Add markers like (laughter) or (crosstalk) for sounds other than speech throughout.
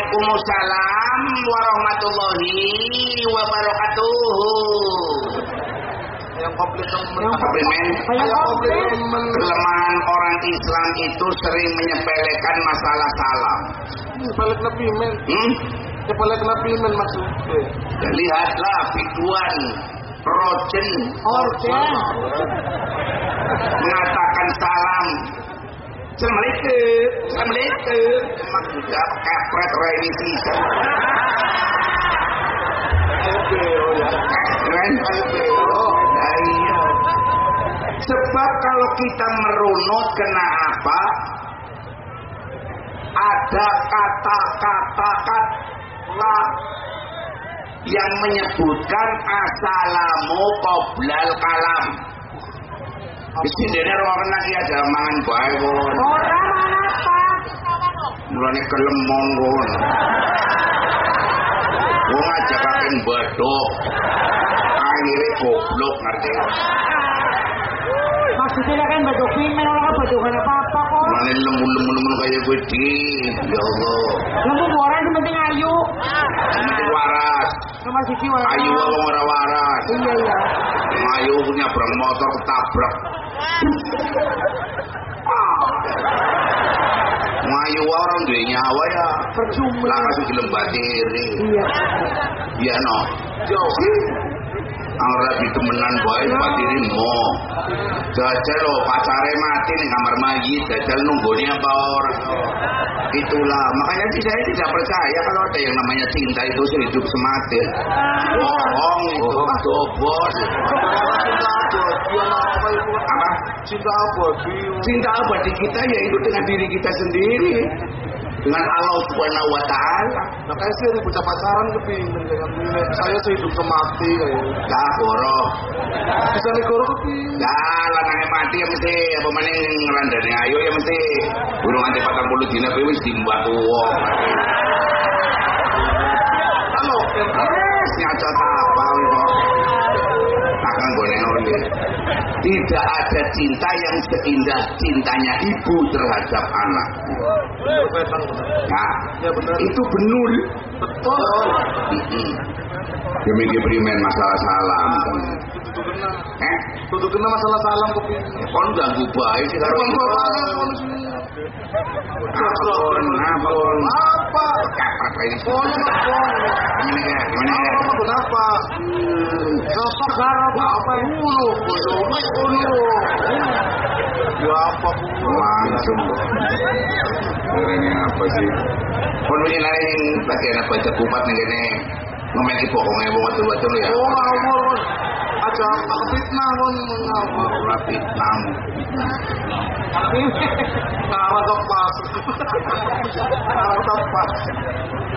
Waalaikumsalam warahmatullahi wabarakatuh. Yang komplit Yang komplimen. Yang komplimen. Kelemahan orang Islam itu sering menyepelekan masalah salam. Balik nabi men. Hmm? Nabi men maksudnya. Lihatlah Fituan Rojen Orden. mengatakan salam. Assalamualaikum. Assalamualaikum. Emang juga kepret ya. Keren? Nah, iya. Sebab kalau kita merunut kena apa? Ada kata-kata kata yang menyebutkan asalamu qoblal kalam. Sini dia orang lagi ada mangan bae kok. Orang mana pak? Mulane kelem monggo. Wong aja kaken badok. Akhirnya goblok ngerti. Maksudnya kan baju pimen orang kan baju kan apa apa kok. Mulane lemu-lemu kayak gue di. Ya Allah. Lembu orang yang penting ayu. Waras. Sama sisi wae. Ayu wong ora waras. Iya iya. Ayu punya brang motor ketabrak. Ngayu orang duwe nyawa ya. Percuma. Lah kasih gelem batiri. Iya. Iya no. Yo. Ang rapi temenan bae batiri mo. Jajal lo pacare mati nih kamar mayit, jajal nunggunya apa orang. Itulah makanya sih saya tidak percaya kalau ada yang namanya cinta itu hidup semati. Bohong itu, dobos. Apa? Cinta abadi. Cinta abadi kita yaitu dengan diri kita sendiri. Dengan Allah Subhanahu wa taala. Makanya sih ada bocah pacaran kepingin ini. Saya sehidup semati kayak. Lah goro. Bisa negoro kepingin. Lah lanange mati ya mesti apa meneh ngelandani ayo ya mesti. Burung anti 40 dina kowe wis dimbah tuwa. Halo. Wes nyacot apa kok. Takkan gue oleh. Tidak ada cinta yang seindah cintanya ibu terhadap anak. Nah, Ya benar. itu benul. Betul. Demikian primen masalah salam. Kena. Eh, Tutup kena masalah salam kepingin. kon ganggu baik sih karo sini. Ampun, ampun. Apa? Kapak ini. Ya? Gimana ya? Apa kenapa? Sosok garap apa dulu? Dulu. Ya apa Langsung. Ini apa sih? Kon ini lain bagian apa baca kupat nih gini. Ngomong ibu kok ngomong betul-betul ya. Oh, ngawur. Aja aku fitnah kon ngawur. Rapi tamu. Arah tepat. Arah tepat.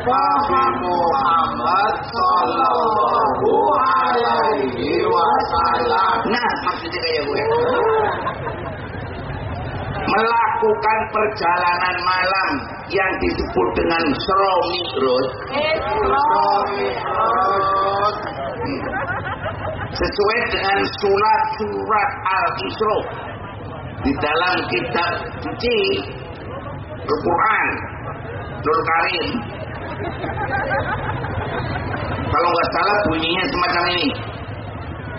Nabi Muhammad Sallallahu Alaihi Wasallam. Nah, maksudnya kayak gue. Melakukan perjalanan malam yang disebut dengan Sromi Road. Sesuai dengan surat-surat Al-Isra. Di dalam kitab suci Al-Quran. Nur Karim kalau nggak salah bunyinya semacam ini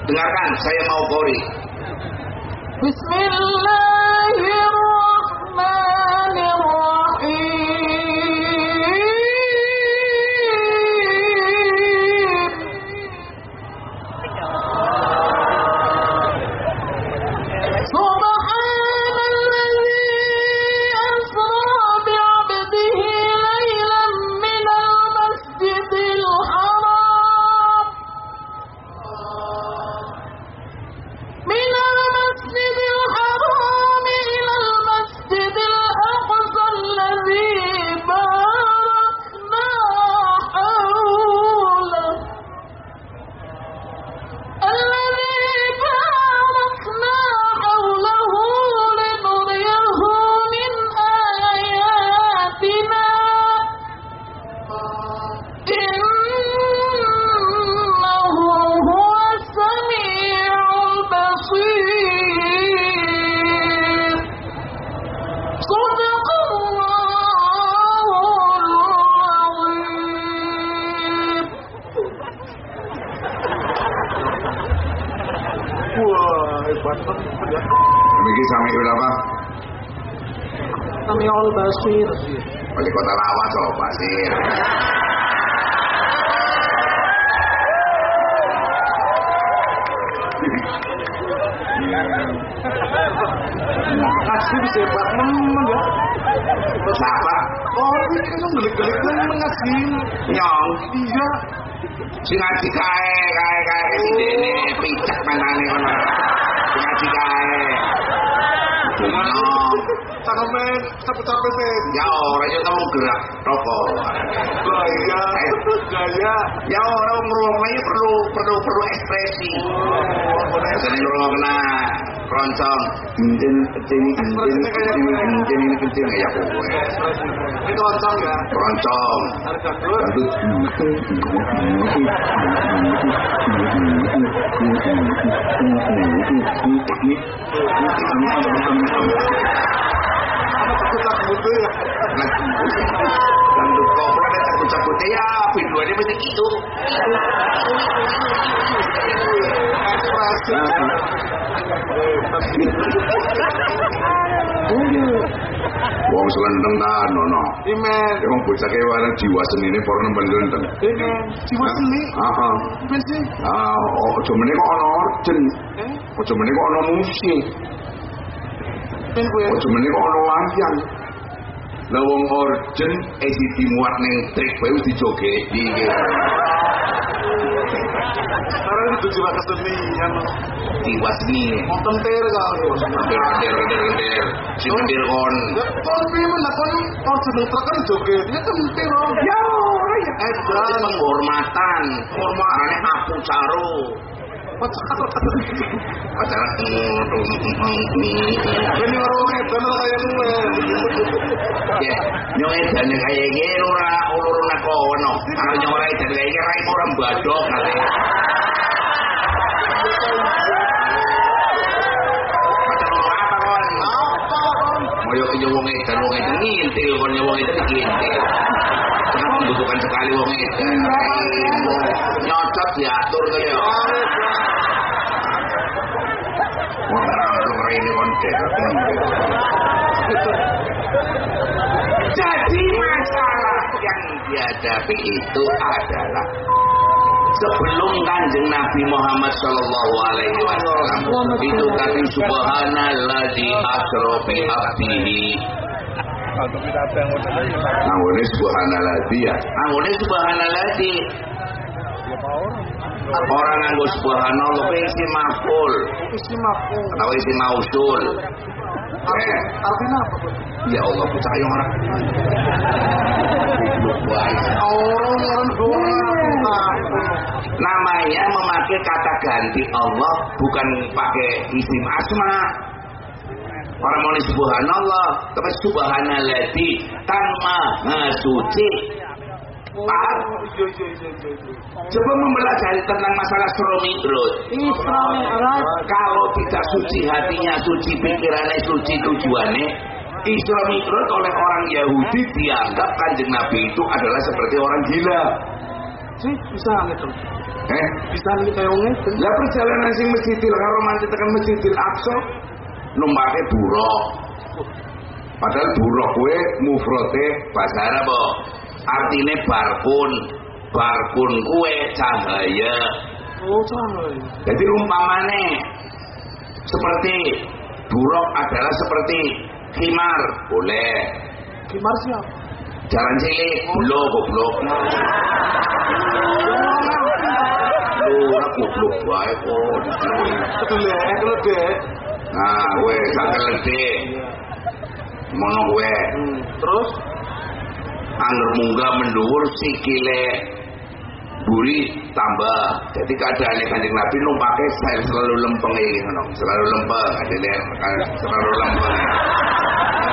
dengarkan saya mau kori Bismillahirrahmanirrahim. Siapa? Oh, ini kan temen ngaji. Nyong. Iya. Sing ngaji kae, kae kae sing dene picek manane kono. Sing ngaji kae. Nyong. Cakeme capek-capek sih. Ya ora yo gerak toko. Gaya, gaya. Ya ora ngrungokne perlu perlu perlu ekspresi. Ngrungokna keroncong. Injen kecil injen kecil injen ini kecil ya kowe. Ini keroncong ya. Keroncong. Harga dulu. Apa keputar mutu ya? Takut-takutnya ya mesti gitu. Ekspresi. Wong selendeng ta nono. Imen. Wong bocah kewana jiwa senine para nembel selendeng. Ini jiwa seni. Heeh. Imen sih. Ah, aja meneh kok ana orjen. Eh, Aja meneh kok ana musik. imen. Aja meneh kok ana wayang. lawang orjen isi eh, dimuat neng trik bayu di joget sekarang itu juga kesenian tiwas nih mau tenter kali tenter tenter tenter tenter si tenter kon. Kon pimen lah kon orjen utra kan joget ya tenter ya eh dan penghormatan. Penghormatannya hapus caro. Acara Ini orang edan kayak gue. Ya, kaya gini ora uluruna kono. Kalau nyong ora edan kaya rai orang badok kon? Moyo ke wong edan wong edan ngintil wong edan ngintil. Membutuhkan sekali wong edan. Nyocot diatur tuh ya. Wong orang ini kon Jadi masalah yang dihadapi itu adalah sebelum kanjeng Nabi Muhammad Shallallahu Alaihi Wasallam itu tadi Subhanalladzi asra bi abdihi. Angone Subhanalladzi ya. Angone Subhanalladzi. Orang nganggo Subhanallah kuwi isi maful Isi maku. atau isi mausul. Eh, Artinya apa? Bro? ya Allah percaya orang. Orang orang doang. Nah, namanya memakai kata ganti Allah bukan pakai isim asma orang mau subhanallah tapi subhanalladzi kan maha suci Paham? Iya iya iya iya. iya. coba mempelajari tentang masalah Isra Mi'raj. kalau tidak suci hatinya suci pikirannya suci tujuannya Isra Mi'raj oleh orang Yahudi dianggap kanjeng Nabi itu adalah seperti orang gila Sih, bisa gitu. eh Bisa nih kayak wong itu. Lah perjalanan sing Masjidil Haram nanti tekan Masjidil Aqsa numpake buruk. Padahal buruk kuwe mufrate bahasa Arab. Artine barkun. Barkun kuwe cahaya. Oh, coy. Jadi umpamane seperti buruk adalah seperti khimar, boleh. Gimana siapa? Jalan cilik, goblok, (laughs) goblok. Lu ora goblok wae kok. Betul ya. Nah, kowe sakit lede. Mono kowe Hmm. Terus? angger munggah mendhuwur sikile buri tambah. Jadi keadaannya kanjeng Nabi numpake style selalu lempeng iki ngono. Selalu lempeng, adene selalu lempeng.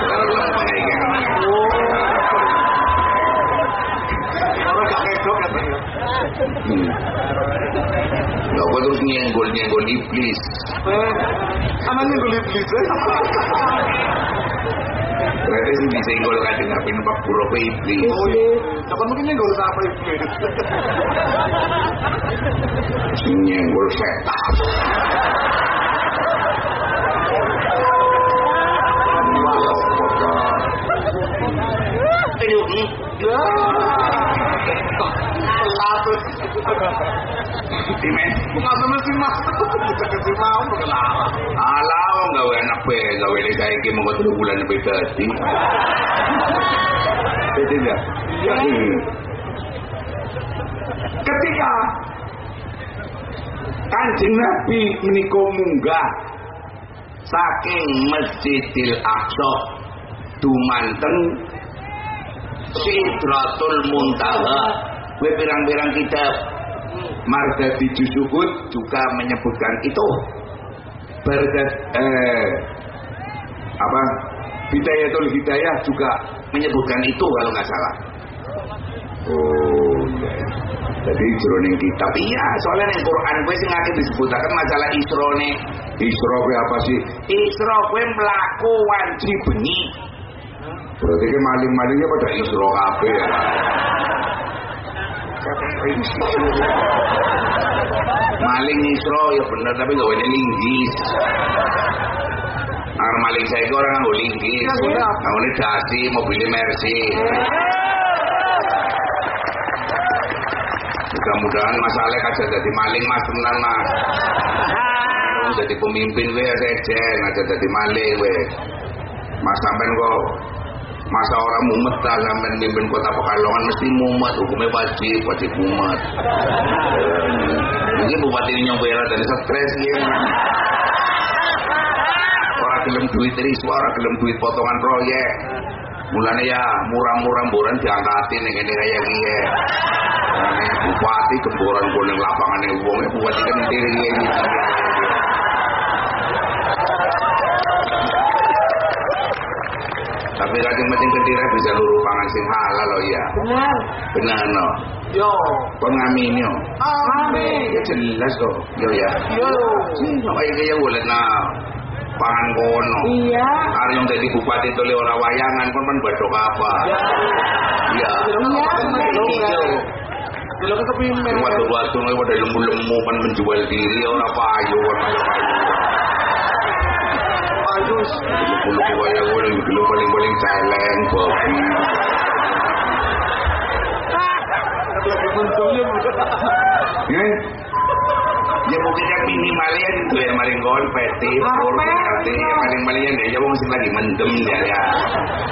Selalu lempeng iki ngono. Hmm. Nah, gue terus nyenggol-nyenggol iblis. Eh, anak nyenggol iblis ya? Berarti sih bisa nyenggol kadang apa numpak pulau ke iblis. Oh iya, kapan mungkin nyenggol siapa iblis? Nyenggol setan. Wow, kok. Aduh. Dimen. Bukan mesti mau. Bukan mesti mau. Larang. Alah, gawe anak pe, gawe ini saya iki mengko telu bulan lebih tadi. Jadi enggak? Iya. Ketika Kanjeng Nabi menika munggah saking Masjidil Aqsa dumanten Sidratul Muntaha Gue pirang-pirang kitab Marga di Jusukut juga menyebutkan itu Berdat eh, apa Bidayatul Hidayah juga menyebutkan itu kalau nggak salah. Oh iya. Jadi jroning kitab iya soalnya ning Quran gue sing akeh disebutaken masalah Isra nih. Isra kuwi apa sih? Isra kuwi mlaku wanci bengi. Berarti ke maling-malingnya pada Isra kabeh ya. (laughs) Maling Isra ya bener tapi gak ada linggis. Ar maling saya itu orang nganggo linggis. Sudah. Nganggo dasi mobilnya Mercy. Mudah-mudahan masalah aja jadi maling mas tenan mas. Jadi pemimpin gue ya sejen aja jadi maling gue. Mas sampean kok masa orang mumet lah sampean mimpin kota Pekalongan mesti mumet hukumnya wajib wajib mumet. Ini bupati ini nyobain dari stres ya. Orang gelem duit riswa, orang gelem duit potongan proyek. Mulane ya murah-murah buran diangkatin ning kene kaya iki ya. Bupati gemboran kuning lapangane wong e bupati kan diri iki. Tapi kadang penting kedira bisa luru pangan sing halal loh ya. Benar. Benar no. Yo. Kau ngamini yo. Amin. Ya jelas kok. Yo ya. Yo. Sama iki ya boleh nah pangan kono. Iya. Are yang dadi bupati tole ora wayangan kon badok apa? Iya. Iya. Dulu ke kepimen. Waktu-waktu nggak pada lemu-lemu kan menjual diri orang payu orang payu. Ayus. Bulu kaya gue dulu paling-paling celeng babi. Lagi untungnya Ya. Ya mungkin yang minimalnya itu ya maling kon peti, pur, peti, maling malingnya deh. Ya wong sing lagi mendem ya ya.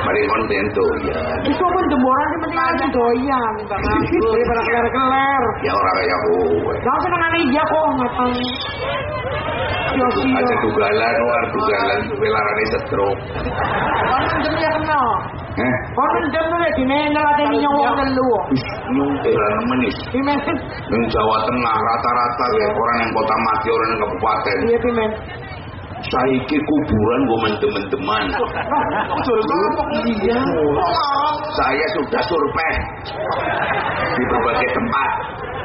Maling kon tentu ya. Itu pun jemboran sih penting aja doyan. (laughs) Daripada keler-keler. Ya orang kayak gue. Jangan seneng iya kok ngatang. Aja dugalan, luar dugalan, pelarane stroke. Kon mendem ya kenal. Eh, Kon tuh ya gini ngelatih nyawang telu. nyungkiran menis. Pimen. Yang Jawa Tengah rata-rata ya orang yang kota mati orang yang kabupaten. Iya pimen. Saiki kuburan gue mendem-mendeman. Iya. Saya sudah survei di berbagai tempat.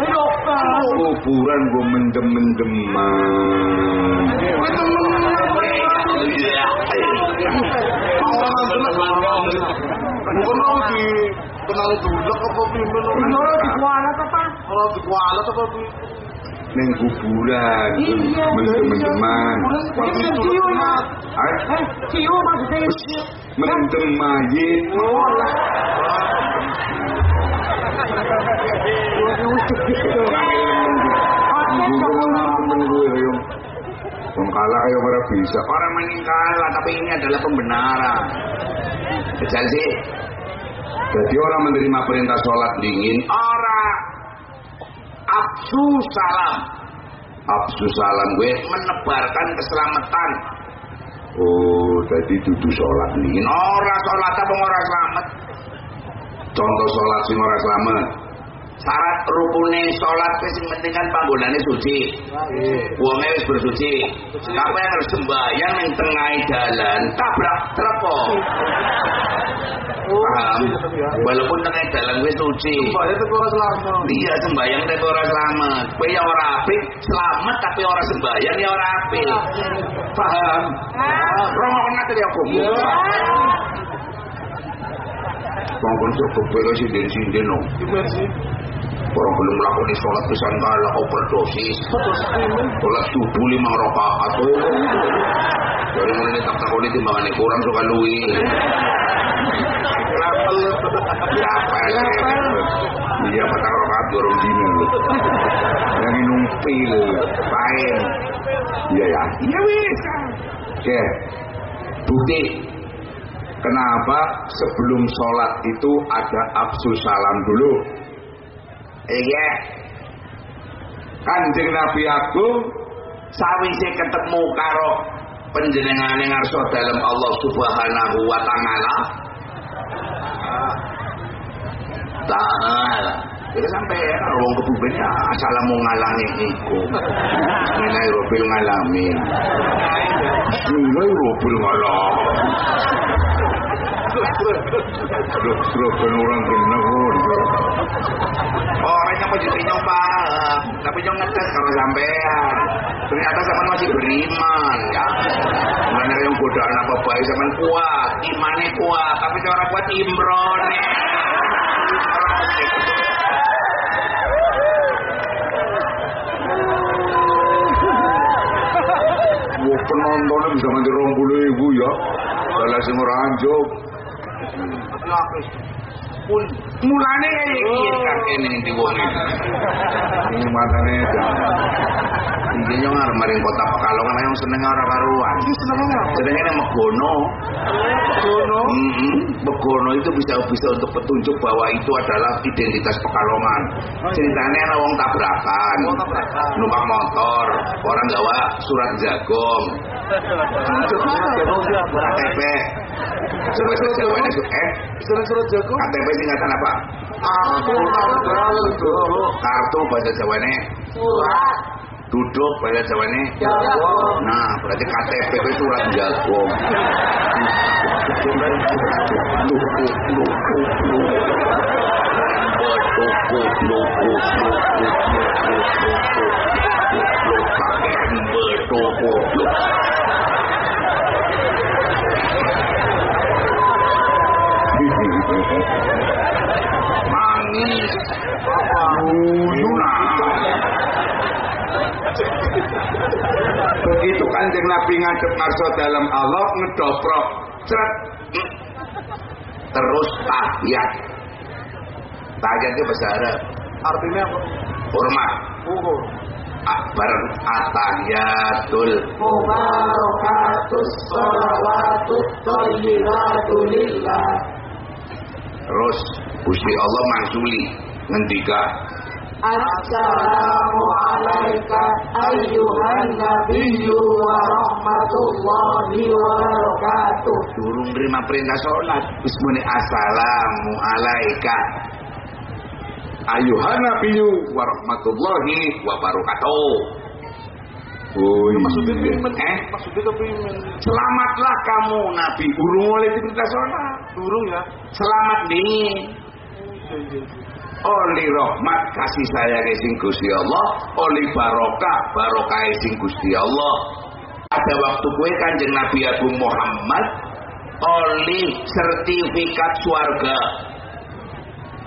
Kuburan gue mendem-mendeman. Bukan mau di kenal dulu apa pimen. Bener di kuala apa? Kalau di kuala apa pimen. Neng kuburan Iya. mendem-mendeman. Pimen ciu mas. Ah, Eh, ciu maksudnya. Mendem mayit. Ya ora bisa. Orang maning kalah, tapi ini adalah pembenaran. Betul sih. Jadi orang menerima perintah sholat dingin, orang absu salam. Absu salam gue menebarkan keselamatan. Oh, jadi dudu sholat dingin. Orang sholat apa orang selamat? Contoh sholat sing ora selamat. Syarat rukune sholat wis penting kan panggonane suci. Wonge wis bersuci. Tapi yang harus sembahyang ning tengah dalan tabrak trepo. Paham? Walaupun tengah dalan wis suci. Orang. Iya sembahyang tapi ora selamat. Kowe ya ora apik, selamat tapi ora sembahyang ya ora apik. Paham? Rongokna tadi aku. Wong kon sok kepero sinden-sinden no. Orang belum melakukan sholat pisan kalah overdosis. Sholat subuh lima rakaat. Dari mulai tak takoni timbangannya kurang suka lui. Level. Berapa? Iya, patang rakaat jorong dina lho. Yang minum pil, pain. Iya ya. Iya wis. Oke. Bukti Kenapa sebelum sholat itu ada absul salam dulu? Iya. Kanjeng Nabi Agung sawise ketemu karo panjenengane ngarsa dalam Allah Subhanahu wa taala. Taala. Jadi sampai wong kebuben ya asal mau ngalangi iku. Menai robil ngalamin. Menai robil ngalah. Kan orang kena pun. Orangnya mau jadi nyoba, tapi jangan ngetes kalau sampean. Ternyata zaman masih beriman ya. Mana yang godaan apa baik zaman kuat, imannya kuat, tapi cara kuat imron ya. Wah penontonnya bisa nganti rong puluh ribu ya. Kalau sing ora anjuk. Pun mulane kaya iki kan kene di wong iki. Matane Iki yo ngarep maring kota Pekalongan yang seneng ora karuan. Seneng apa? Senengnya Megono. Gono. Mm-mm. Megono itu bisa bisa untuk petunjuk bahwa itu adalah identitas Pekalongan. Ceritanya ada wong tabrakan, Wong tabrakan. numpak motor, orang gawa surat jagong, KTP. Coba saya jawabannya su- eh Surat-surat jago. KTP singkatan apa? Aku dulu. Kartu bahasa Jawanya Surat. duduk bahasa Jawanya Jago. Nah, berarti KTP itu surat jagong. Mangis. Yuna. Begitu kanjeng Nabi ngadep ngarso dalam Allah ngedoprok ceret terus tahiyat tahiyat itu bahasa Arab Artinya apa? hormat Uhur. akbar atahiyatul Mubarakatus salawatut thayyibatu lillah. terus Gusti Allah mangsuli ngendika Assalamu alaika ayyuhan nabiyyu wa rahmatullahi wa barakatuh. durung nerima perintah sholat wis muni assalamu alaika ayuhan nabiyyu wa rahmatullahi wa barakatuh Oh Maksudnya pimen, Eh? maksudnya kepimen. Selamatlah kamu Nabi Urung oleh diperintah sholat Durung ya. Selamat iya. Oli rahmat kasih sayang sing Gusti Allah Oli barokah barokah sing Gusti Allah. Ada waktu kue kanjeng Nabi Agung Muhammad Oli sertifikat swarga.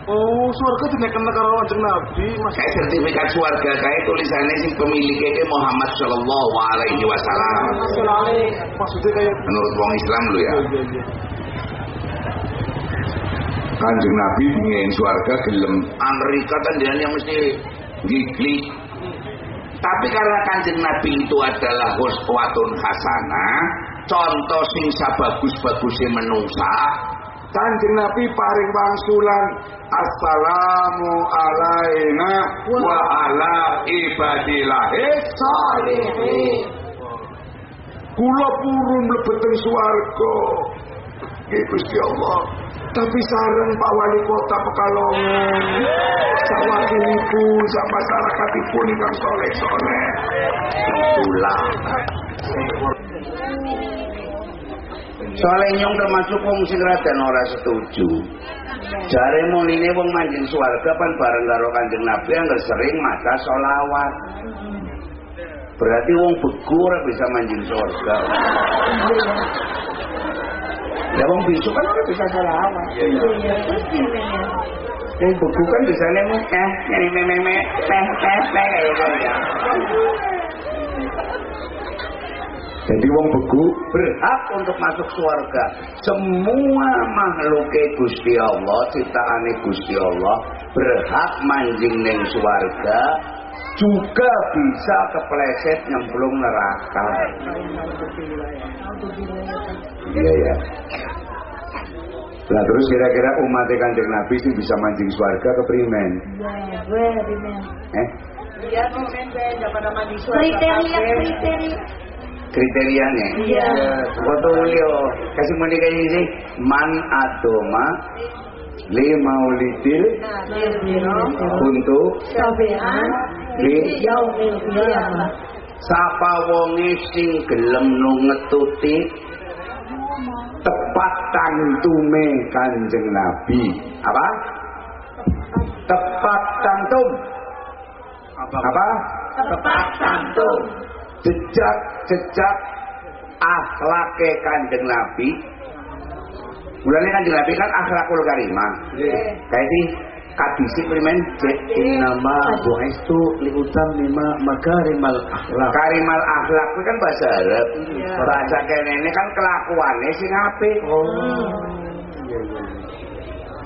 Oh, surga dinaikkan karo kanjeng Nabi, Mas. Kayak sertifikat swarga kayak tulisannya sing pemiliknya ke Muhammad Shallallahu Alaihi Wasallam. Maksudnya kayak Menurut wong Islam lu ya. Iya, iya, iya. Kanjeng Nabi ingin suarga gelem. Amerika kan dia yang mesti gigli. Tapi karena kanjeng Nabi itu adalah huswatun hasanah contoh sing sabagus-bagusnya menungsa kanjeng Nabi paring wangsulan assalamu alaina wa ala ibadillahis Salihin. kula purun mlebeteng swarga. Nggih Gusti Allah tapi sareng Pak Wali Kota Pekalongan sawakilipun sak masyarakatipun ingkang soleh-soleh itulah Soalnya nyong termasuk wong sing radan ora setuju. Jare muline wong manjing swarga pan bareng karo Kanjeng Nabi anggar sering maca solawat. Berarti wong beku ora bisa manjing surga. Ya wong bisu kan ora bisa solawat. Yang beku kan bisa nemu eh ini me me me me me me kayak gitu ya. Jadi wong beku berhak untuk masuk surga. Semua makhluk Gusti Allah, ciptaane Gusti Allah berhak manjing neng swarga juga bisa kepleset nyemplung neraka. Iya ya. Lah terus kira-kira umat kanjeng Nabi sih bisa mancing swarga ke primen? Ya, gue primen. Eh? Iya, primen gue pada mandi Kriteria kriteria. Kriterianya? Iya. Foto Julio kasih mau kayak ini man adoma lima ulidil untuk Sabean di yaumil qiyamah. sapa wonge sing gelem nu ngetuti? Tepat tantume kanjeng Nabi. Apa? Tepat tantum. Apa Tepat tantum. jejak jejak akhlake kanjeng Nabi. Mulanya kanjeng Nabi kan akhlakul karimah. Kayak ini kadisi primen cek nama buestu liutam lima makarimal akhlak. Karimal akhlak itu kan bahasa Arab. Bahasa kene ini kan kelakuannya sing apik. Oh.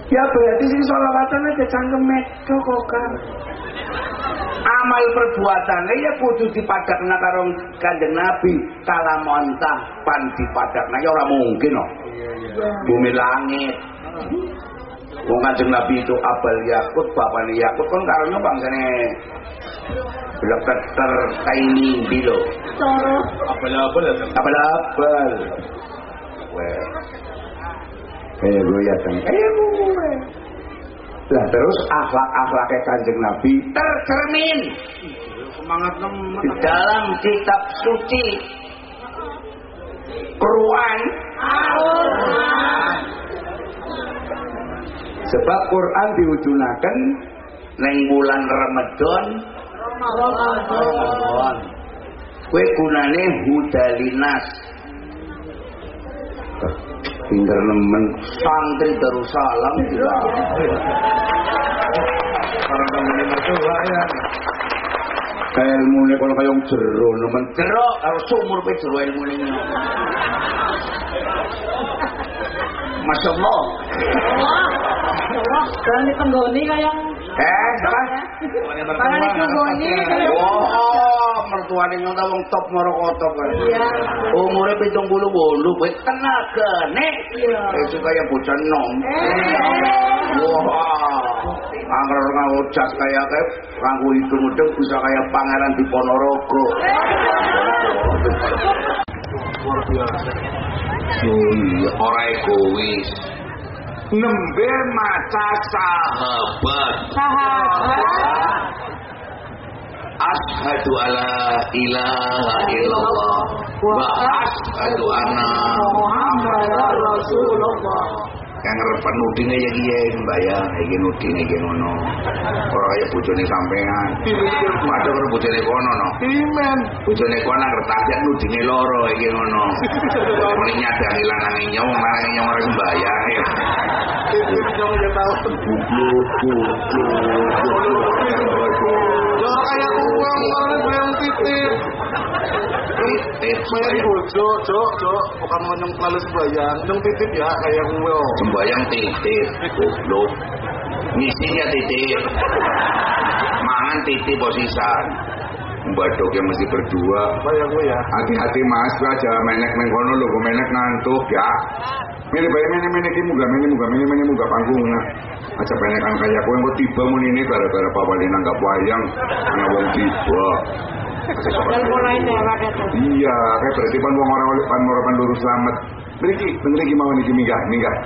Ya berarti sing sholawatan aja cangkemet cokokan amal perbuatannya ya kudu dipadakna karo kanjeng Nabi. Kala montah pan dipadakna. Ya ora mungkin no. Bumi langit Wong kanjeng Nabi itu Abal Yakut, bapaknya Yakut kan karunya bangsane Leketer kaini bilo. Soro. Apa-apa ya? Abal abal. Weh. Kayak gue ya kan. Kayak gue. Lah terus akhlak-akhlaknya kanjeng Nabi tercermin Semangat di dalam kitab suci Quran sebab Quran diujunakan neng bulan Ramadan. Ramadan. Kue gunane hudalinas. Pinter nemen santri Darussalam. Juga ya. kayak ilmu ini kalau kayak jero nemen. Jero kalau sumur pe jero ilmu ini Masya Allah Kan di penggoni kayak eh apa? Di penggoni kayak Wah, mertuane nyota wong top moro kotok kan. Iya. Umure 78, wis tenagane. Iya. Wis kaya bocah nom. Wah. Angger nganggo jas kaya kae nganggo hidung-hidung bisa kaya pangeran di Ponorogo. Luar biasa. Iya, ora egois. Nembe maca sahabat. sahabat. Ashadu alla ilaha illallah wa ashadu anna Muhammad Rasulullah. Yang ngerepan nudine ya kiye mbak ya iki nudine iki ngono. Ora kaya bojone sampean. Padha karo bojone kono no. Imen. bojone kono ngertajak nudine loro iki ngono. (laughs) Muni nyadani lanange nyong lanange nyong ora sembayang ya Yang dia tahu. goblok goblok titip Saya bojo, cok, cok. Bukan mau yang terlalu sembahyang. Yang titip ya kayak gue. sembayang titip goblok misinya titip mangan titip posisan mbadoknya mesti berdua Kayak gue ya. hati-hati mas aja menek neng kono lho kok menek ngantuk ya Mene bae mene mene ki muga mene muga mene mene muga panggung nah. Aja penekan kaya kowe kok tiba mun ini gara-gara Pak Wali nanggap wayang ana wong tiba. Aja. Iya, kayak berarti pan wong ora oleh pan ora pan luru selamat. Mriki, mriki mau niki minggah, minggah.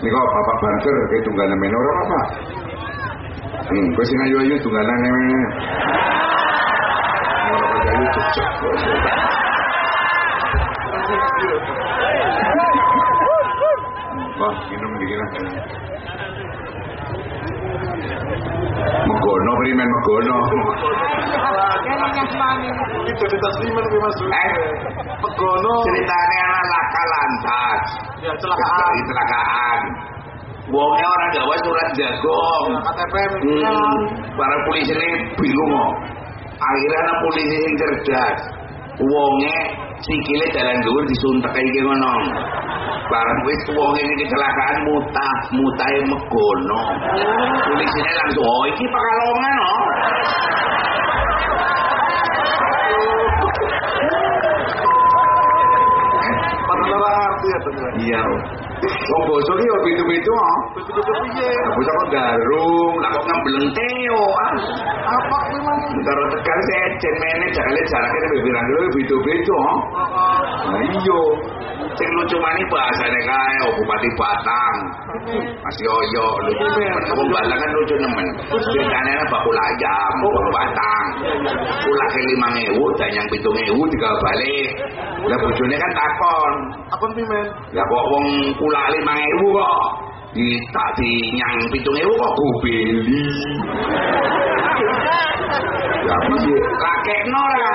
Niko Bapak Banser kayak tunggalan men ora apa. Hmm, kowe sing ayu-ayu tunggalan men. Ora kaya ayu. Wah, minum dikit lah. Megono primen megono. Mas. Eh. Pegono. Ceritanya anak laka lantas. Ya celakaan. Kecelakaan. Wongnya orang Jawa surat jagong. KTP. Hmm, para polisi ini bingung kok. Akhirnya anak polisi yang cerdas. Wongnya sikile jalan dhuwur disuntek iki ngono. bareng wis wong ini kecelakaan mutah mutahe megono. Tulisine langsung oh iki pekalongan oh. Iya, Wong basa ki yo pitu-pitu oh. Betul-betul piye? Basa kok garung, lah kok ngembleng teo ah. Apa kuwi mang? Karo tekan secen mene jare jarake lebih pirang lho pitu-pitu. Heeh. Nah iya. Sing lucu mani bahasane kae Bupati Batang. Masih oyo lucu nemen. Wong Batang kan lucu nemen. Ana bakul ayam wong Batang. Kulake 5000 dan yang 7000 digawe balik. Lah bojone kan takon. Apa kuwi men? Lah kok wong kulak 5000 kok di tak dinyang 7000 kok go beli. (laughs) Lah piye? Lakekno ra.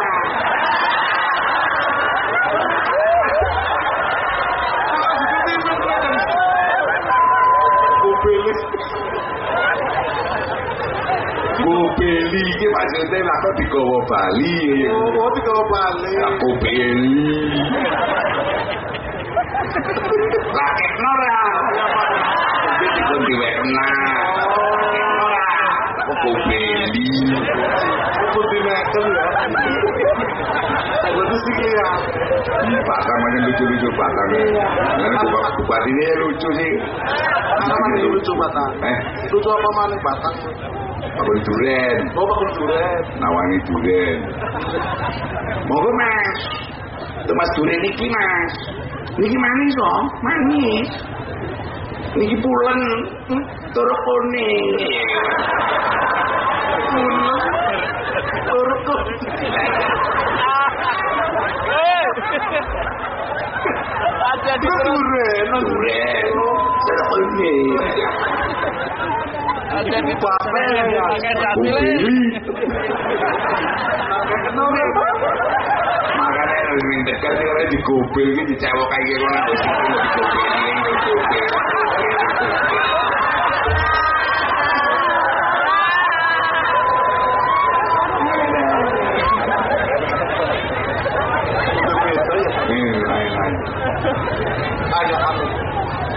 Kupile. Go beli iki maksudnya lah kok digawa Bali. Oh, digawa balik. Lah go beli. Lakekno ra. Iki diwekna. Kok beli. Ya. Lucu-lucu bupati ini lucu sih. Nih lucu. Eh, Lucu apa mana batang? bakul duren. Oh, bakul duren. Nawani duren. Monggo Mas. Itu Mas duren iki Mas. Niki manis loh, manis. Niki pulen, tur kuning. Pulen. Turut. Ada Itu duren. Duren. Tur kuning. ada di pakai pakai. Kenapa? Makanya yang dekat sih orang digobel gitu, dicewok lah. Harus digobelin, digobel. Ya.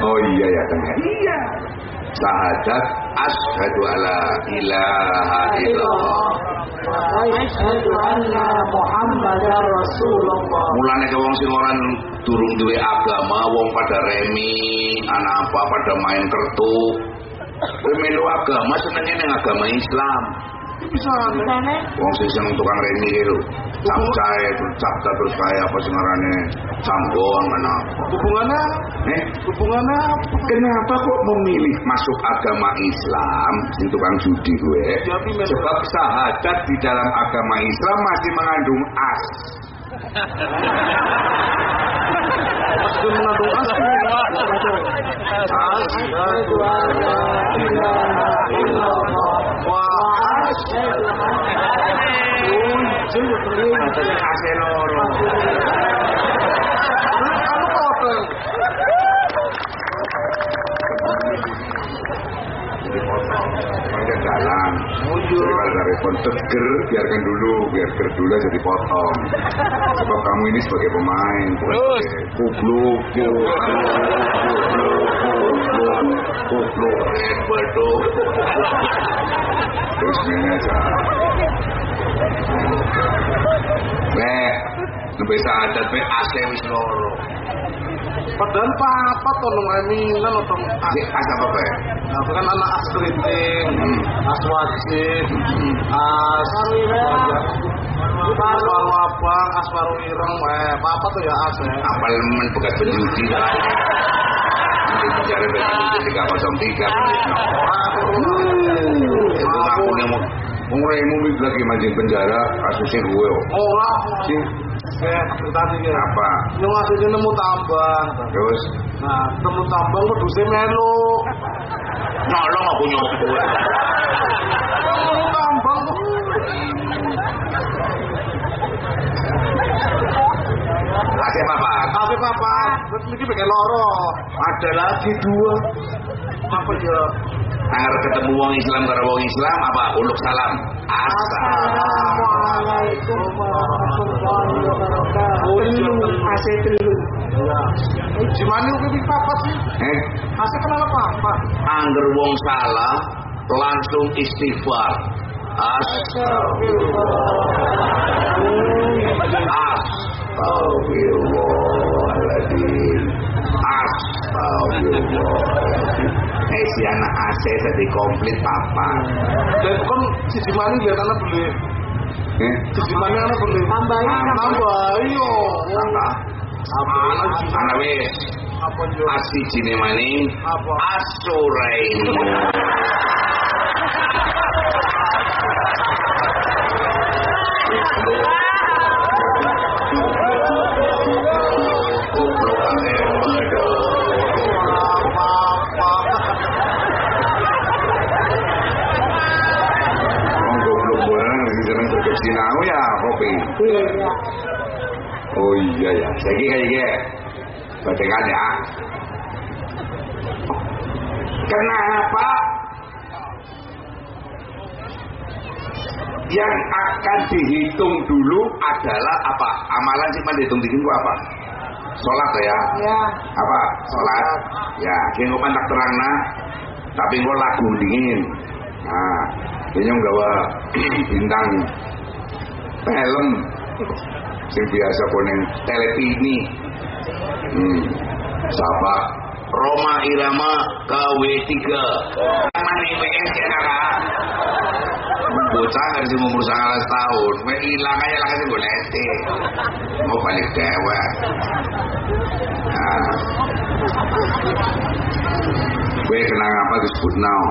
Oh iya ya ya. Iya. Sahadat asyhadu alla ilaha illallah. Asyhadu anna Muhammadar Rasulullah. Mulane ke wong sing ora durung duwe agama, wong pada remi, anak apa pada main kertu. Kowe melu agama senenge ning agama Islam. Bisa Wong sing tukang remi lho. Capcae terus capca terus kaya apa sing ngarane cambong mana apa. Hubungannya Eh, hubungannya apa? kenapa kok memilih masuk agama Islam sing tukang judi gue? Sebab sahadat di dalam agama Islam masih mengandung as. Maksudnya mengandung asli. Asyhadu an la illallah wa asyhadu Jadi loro. Kamu kotor. Jadi pakai jalan. Jadi kalau teger, biarkan dulu, biar ger dulu jadi potong. Sebab kamu ini sebagai pemain. Terus. Kubluk, kubluk, kubluk, kubluk, betul. Terus. Nek, lebih sahadat pe AC wis loro. Padahal papa tolong eminan atau Asik as apa pe? Nah, aku kan anak as keriting, as wajib, as as wawabang, as warwireng, eh, papa tuh ya as ya. Apal men bekas penjudi lah. Nanti bicara dari tiga kosong tiga. Aku yang mau Nguraimu lagi mancing penjara kasusnya gue. Oh lah, Sih, eh, tadi ya. apa? Yang aslinya nemu tambang. Terus Nah, nemu tambang pedusnya melu. nyolong aku nyolong gue. Nemu tambang kok. Kasih apa? Tapi papa, terus ini pakai loro. Ada lagi dua. Apa ya? Anggar ketemu wong Islam karo wong Islam apa? Uluk salam. Assalamualaikum warahmatullahi wabarakatuh. Oh, iya, telu. Gimana kuwi papat sih? Eh, Asa kenal papat. angger wong salah langsung istighfar. Astagfirullahaladzim. Astagfirullahaladzim. Eh si anak AC jadi komplit papa. Dan kan si Gimana lihat anak beli. Eh, Si Gimana anak beli. Tambah. Tambah iyo. apa? Anak yo? Asi jine maning Apa? (laughs) Oh iya ya, saiki kayak gini. Bacakan ya. Kenapa yang akan dihitung dulu adalah apa? Amalan sih dihitung dingin gua apa? Sholat ya? Ya. Apa? Sholat. Ya, kini gua tak terang nah. Tapi gua lagu dingin. Nah, ini gawa (clears throat) bintang film sing biasa kuning telepini. Hmm. Sabak Roma Irama KW3 mana IPS ya kakak bocah sih umur sangat tahun. Gue hilang aja lah gue lete mau balik dewa nah. Gue kenang apa disebut now?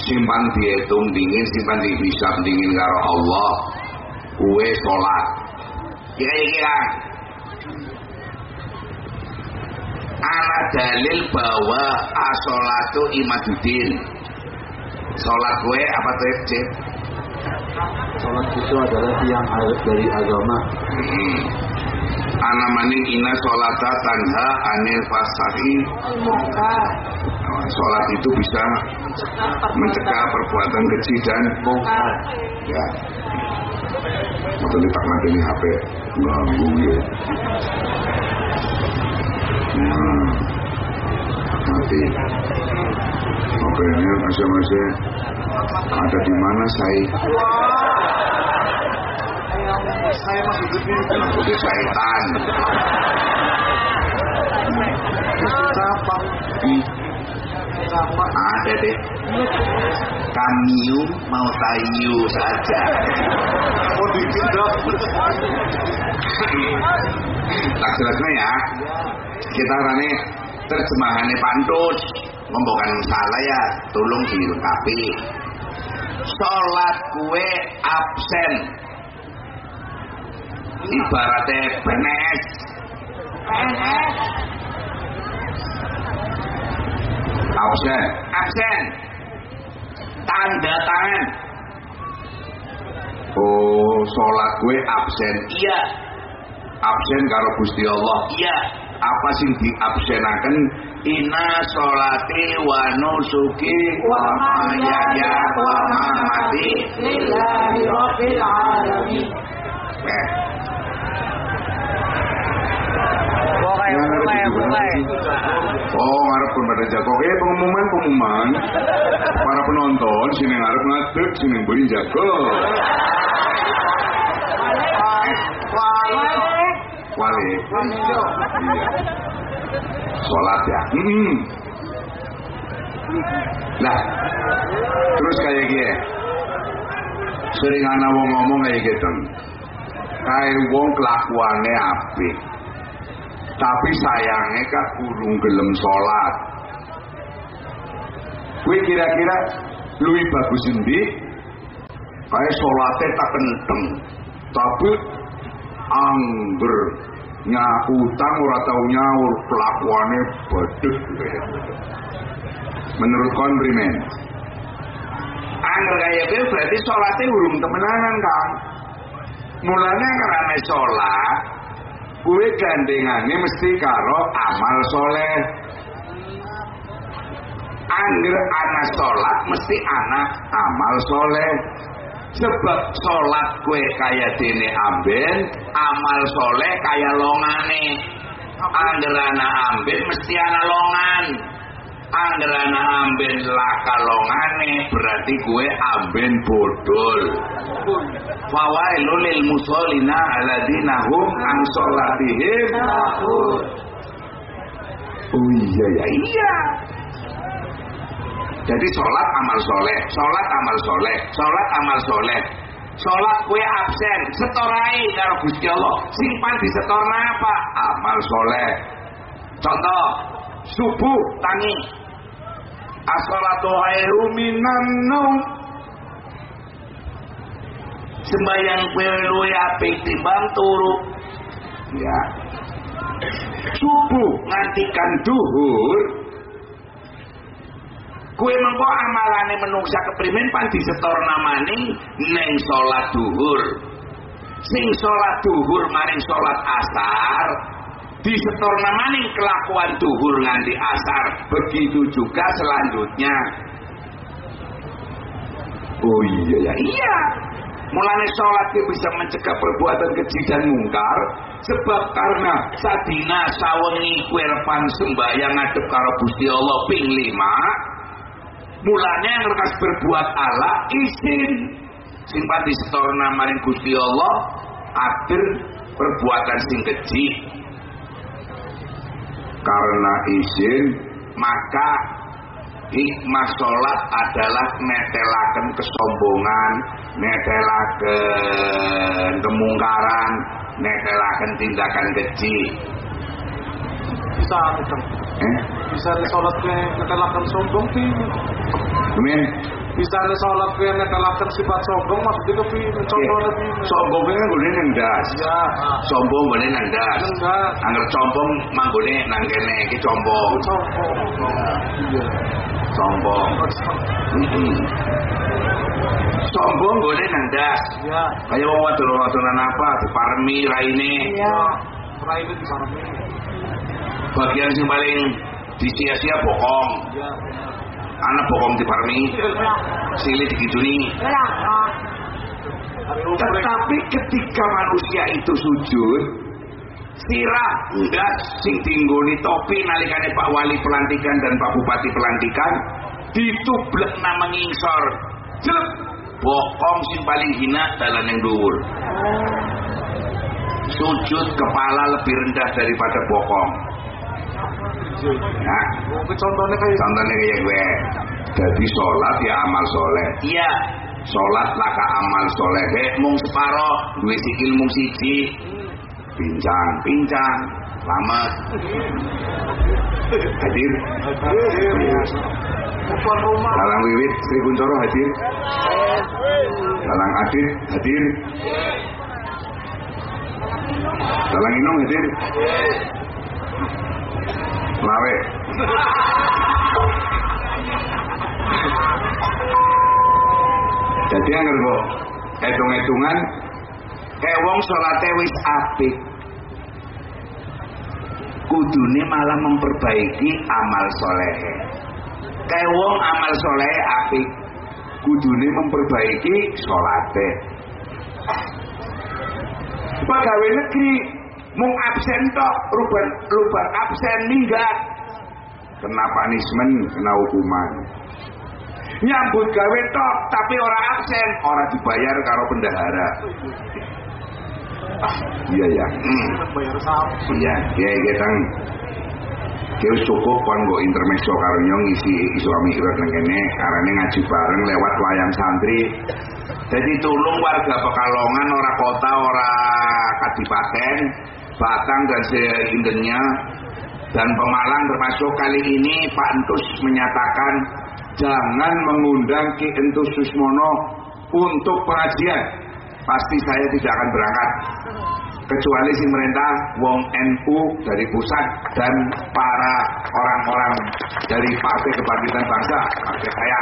Simpan dihitung dingin simpan dihisap dingin karo Allah. Gue sholat kira-kira ada dalil bahwa asolatu imaduddin sholat gue apa tuh Cip? Sholat itu adalah tiang dari agama. Hmm. Ana maning ina sholata tanha anil fasahi. Oh, Sholat itu bisa mencegah perbuatan keji dan Mungkar. ya. Atau ditak nanti ini HP ganggu ya. Nanti Oke, ini masih-masih ada di mana saya? Saya masih gede. Udah syaitan. Siapa? Siapa? Ada deh. Mau tayu saja. Oh ditindak. Tak jelasnya ya. Kita rane terjemahannya pantus. Membukan salah ya, tolong dilengkapi. Sholat kue absen. Ibaratnya benes. Absen. Absen. Tanda tangan. Oh, sholat gue absen. Iya. Absen karo Gusti Allah. Iya. Apa sing diabsenaken? Inna sholati wa nusuki wa mahyaya wa mamati Lillahi Rabbil Alamin. Eh, Pokoknya, pokoknya, pokoknya. Oh, ngarep pun pada jago. Eh, pengumuman, pengumuman. Para penonton, sini ngarep ngadeg, sini beri jago. Wali. Iya. Sholat ya. Hmm. Nah, terus kayak gini. Sering ana wong ngomong kayak gitu. Kayak wong kelakuannya apik. Tapi sayangnya kan kurung gelem sholat. Kue kira-kira luwih bagus endi? Kayak sholatnya tak kenteng. Tapi angger nyaku utang ora tau nyaur kelakuannya bedek menurut kon primen angger kaya gue berarti sholatnya urung temenanan kang mulanya ngerame sholat gue gandengannya mesti karo amal soleh. Angger anak sholat mesti anak amal soleh. Sebab sholat kue kaya dene amben amal soleh kaya longane. Anggerana amben mesti ana longan anggerana amben laka longane berarti kue amben bodol fawailul lil musallina alladzina hum an sholatihim oh iya ya iya jadi sholat amal soleh, sholat amal soleh, sholat amal soleh. Sholat kue absen, setorai karo Gusti Allah. Simpan di setor apa? Amal soleh. Contoh, subuh tangi. Khairu minan naum. Sembayang luwe apik timbang. Ya. Subuh ngantikan duhur, kue mengko amalane menungsa keprimen pan disetor namane neng salat duhur sing salat duhur maring salat asar disetor namane kelakuan duhur nganti asar. Begitu juga selanjutnya. Oh iya ya iya. Mulane sholat bisa mencegah perbuatan keji dan mungkar. Sebab karena sadina sawengi kue repan sembahyang ngadep karo Gusti Allah ping lima mulanya yang lekas berbuat Allah izin. Simpati setor namarin Gusti Allah akhir perbuatan sing keji karena izin maka hikmah sholat adalah netelaken kesombongan netelaken kemungkaran netelaken tindakan keji bisa eh? Bisa sholat ke netelakan sombong sih. Amin. Bisa nih sholat ke netelakan sifat sombong maksudnya ke pi contoh lebih. Sombong kan gue nang das. Ya. Sombong gue nang das. Enggak. Angger sombong manggone nang kene iki sombong. Sombong. Iya. Sombong. Sombong gue nang das. Ya. Kayak wong wadon-wadonan apa diparmi raine. Iya. Rai itu disarmi. Bagian sing paling disia-sia bokong. Ya. Anak bokong diparmi. Sili digiduni. Tetapi ketika manusia itu sujud, sirah enggak sing tinggoni topi nalikane Pak Wali pelantikan dan Pak Bupati pelantikan ditublek nama ngingsor. Jelek bokong sing paling hina dalan yang dhuwur. Sujud kepala lebih rendah daripada bokong. Nah, Oh, contohnya kayak contohnya kayak gue. Jadi sholat ya amal soleh. Iya. Sholat laka amal soleh. Eh, mung separo, duwe sikil mung siji. Pincang, pincang. Lama. Hadir. Bukan rumah. Dalang wiwit Sri Kuncoro hadir. Dalang adit hadir. Dalang inong hadir. Lawe. Jadi yang kok hitung-hitungan kayak wong wis apik. Kudune malah memperbaiki amal soleh. Kayak amal soleh apik. Kudune memperbaiki salate. Pegawai negeri mung absen tok, ruban ruban absen minggat. Kena punishment, kena hukuman. Nyambut gawe tok, tapi ora absen, ora dibayar karo bendahara. Ah, iya ya. Bayar sama. Iya, iya iya tang. Kau cukup kan gue intermezzo karo nyong isi suami ikut nang kene, karena ngaji bareng lewat wayang santri. Jadi tulung warga Pekalongan, ora kota, ora kadipaten, Batang dan seindennya dan Pemalang termasuk kali ini Pak Entus menyatakan jangan mengundang Ki Entus Susmono untuk pengajian. Pasti saya tidak akan berangkat kecuali si merintah wong NU dari pusat dan para orang-orang dari Partai Kebangkitan Bangsa, partai saya.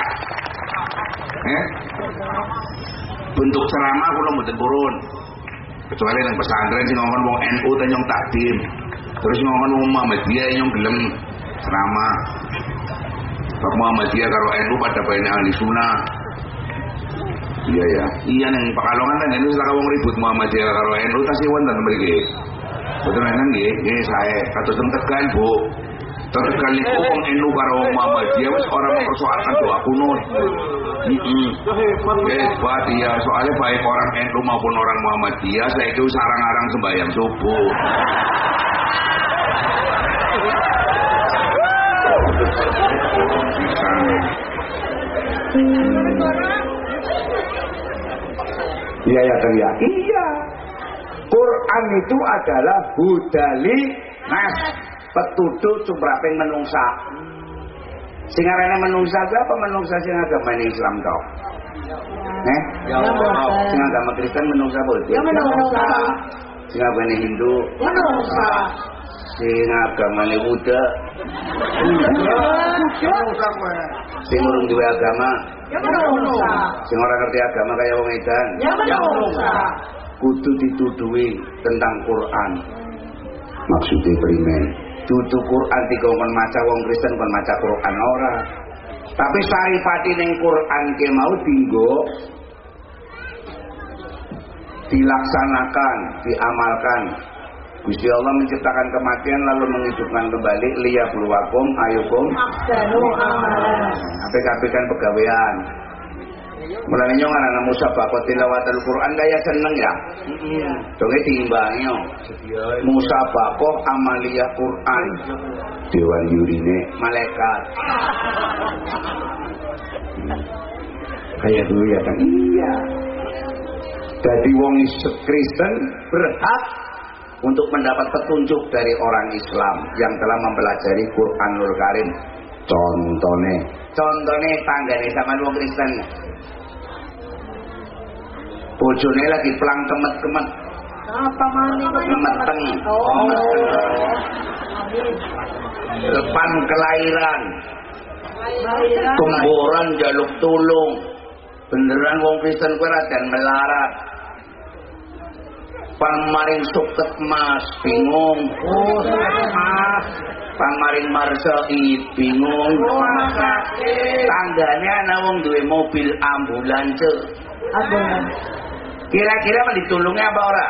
Eh? Bentuk ceramah kula mboten purun. Kecuali yang pesantren sing ngomong wong NU dan nyong takdim. Terus ngomong wong Muhammadiyah nyong gelem ceramah. Pak Muhammadiyah karo NU pada banyak ahli sunnah. Iya ya. Iya nang Pekalongan kan itu sak wong ribut Muhammadiyah karo NU tasih wonten mriki. Betul kan nggih? Nggih saya kados teng Tegal, Bu. Niku NU wong Muhammadiyah wis ora mempersoalkan doa kunut. Hebat iya, soalnya baik orang NU maupun orang Muhammadiyah saya itu sarang-arang sembahyang subuh. Iya ya ya. Iya. Quran itu adalah budali nas petuduh sumraping menungsa. Sing arane menungsa ku apa menungsa sing agama Islam tok? Eh? Sing agama Kristen menungsa apa? Ya menungsa. Sing agama Hindu, Menungsa. sing agama Buddha, Menungsa kowe. sing urung duwe agama, Ya menungsa. sing ora ngerti agama kaya wong edan. Ya menungsa. kudu dituduhi tentang Quran maksudnya primen dudu Quran dikongkon maca wong Kristen kon maca Quran ora. Tapi saripati ning Quran ke mau dinggo dilaksanakan diamalkan. Gusti Allah menciptakan kematian lalu menghidupkan kembali liya bluwakum ayukum. Ahsanu amalan. apik-apikan Mulane nyong anak Musa bakot tilawatul Quran kaya seneng ya. Donge diimbangi yo. Musa bakoh amalia Quran. Dewan yurine malaikat. (laughs) Kayak dulu ya kan. Iya. Jadi wong is- Kristen berhak untuk mendapat petunjuk dari orang Islam yang telah mempelajari Quranul Karim. Contohnya, contohnya tanggane sama wong Kristen. Bojone lagi pelang kemet-kemet, Apa kok kemeteng, Oh. depan kelahiran, Lahiran. kumpuran jaluk tulung. Beneran wong Kristen kuwi dan melarat. Pamaring suket mas bingung. Oh, mas. Pamaring marsai bingung. Sakit. Tangganya ana wong duwe mobil ambulans. Abang. Kira-kira mau ditulungnya apa ora?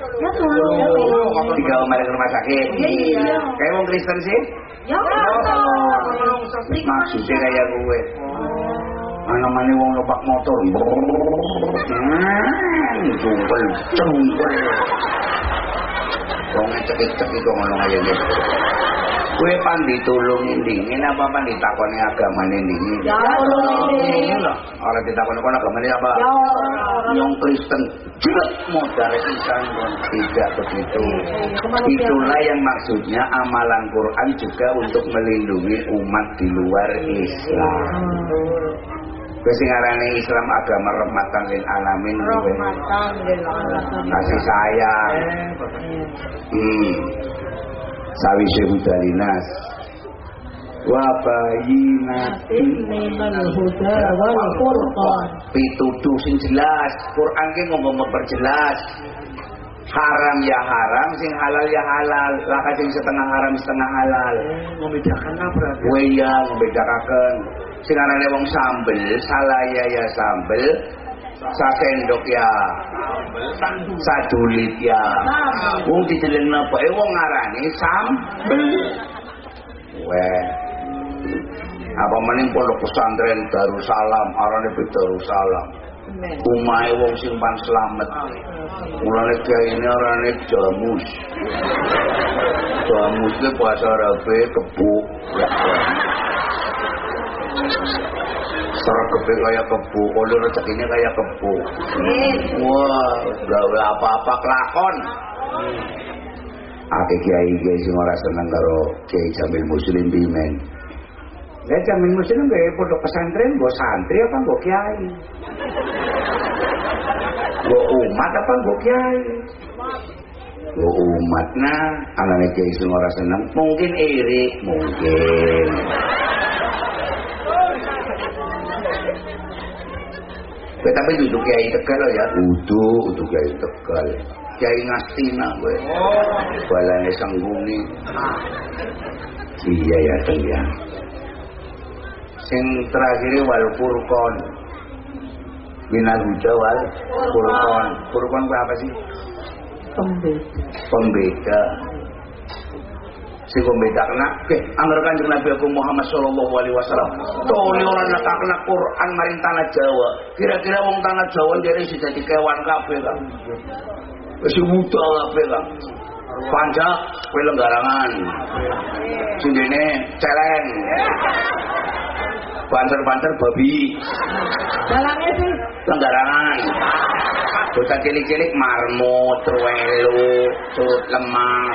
Ya tulung. Oh, oh, oh. Tiga omar ke rumah sakit. Iya, iya. Kayak wong Kristen sih? Ya, oh, tulung. Maksudnya kayak gue. Mana mana wong lebak motor. Brrrr. Jumpel. Jumpel. Wong cekik-cekik kok ngono aja gitu. Kue pan ditulungi dingin apa pan ditakoni agama dingin? Ya tolong. Orang ditakoni kono agama apa? Ya Yang Kristen jelas modal Islam tidak begitu. Kemanusiaan. Itulah yang maksudnya amalan Quran juga untuk melindungi umat di luar Islam. Wis sing arane Islam agama rahmatan lil alamin. Rahmatan lil alamin. Kasih sayang. Hmm. Sawise budalinas. Wa bayinatin Minal huda wal furqan. pituduh sing jelas. Quran ki ngomong memperjelas. Haram ya haram, sing halal ya halal. Lah sing setengah haram setengah halal. Membedakan apa berarti? Kowe ya Sing arane wong sambel, salaya ya sambel, sasendok ya sadulit ya. Wong dijelengna bae wong ngarani sambel. Weh. Apa maning pondok pesantren Darussalam, arane pe Darussalam. Umahe wong simpan selamat. Mulane ini arane jamus. Jamus itu bahasa Arabe kebu. Sergepe kayak kebu, kalau rezekinya kayak kebu. Wah, gawe apa-apa kelakon. Ake kiai kiai sing ora seneng karo kiai Jamil Muslim Bimen. Ya Jamil Muslim gawe pondok pesantren, gue santri apa gue kiai? Gue umat apa gue kiai? Gue umat nah, anaknya kiai sing ora seneng, mungkin iri, mungkin. Kowe tapi duduk kiai tegal ya. Duduk, duduk kiai tegal. Kiai ngastina kowe. Balane sangguni. Iya ya, iya. Sing terakhir wal furqan. minal huda wal furqan ku apa sih Pembeda. pembeda sing pembeda kena. Ke anggar kanjeng Nabi aku Muhammad sallallahu alaihi wasallam. Tole ora nekakna Quran maring tanah Jawa. Kira-kira wong tanah Jawa dhewe sing dadi kewan kabeh kan wis muda kabeh kan Panca kowe lenggarangan. Sing dene celeng. Banter-banter babi. Dalangnya sih. Lenggarangan. Bocah cilik-cilik marmut, truwelu, surut lemah.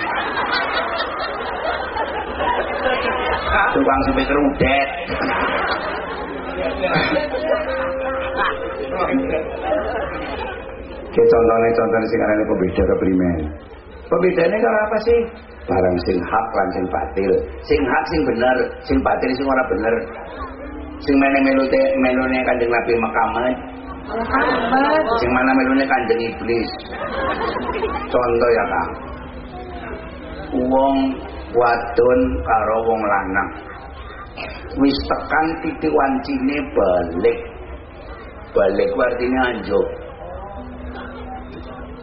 Tukang speaker udet. Oke, contohnya contohnya sing arane pembeda keprimen. Pembedanya kalau apa sih? Barang sing hak lan sing batil. Sing hak sing bener, sing batil sing ora bener. Sing mene melute melune Kanjeng Nabi Muhammad, sing mana melune Kanjeng Iblis. Contoh ya, Kang. Wong wadon karo wong lanang. Wis tekan titik wancine balik. Balik artinya anjuk.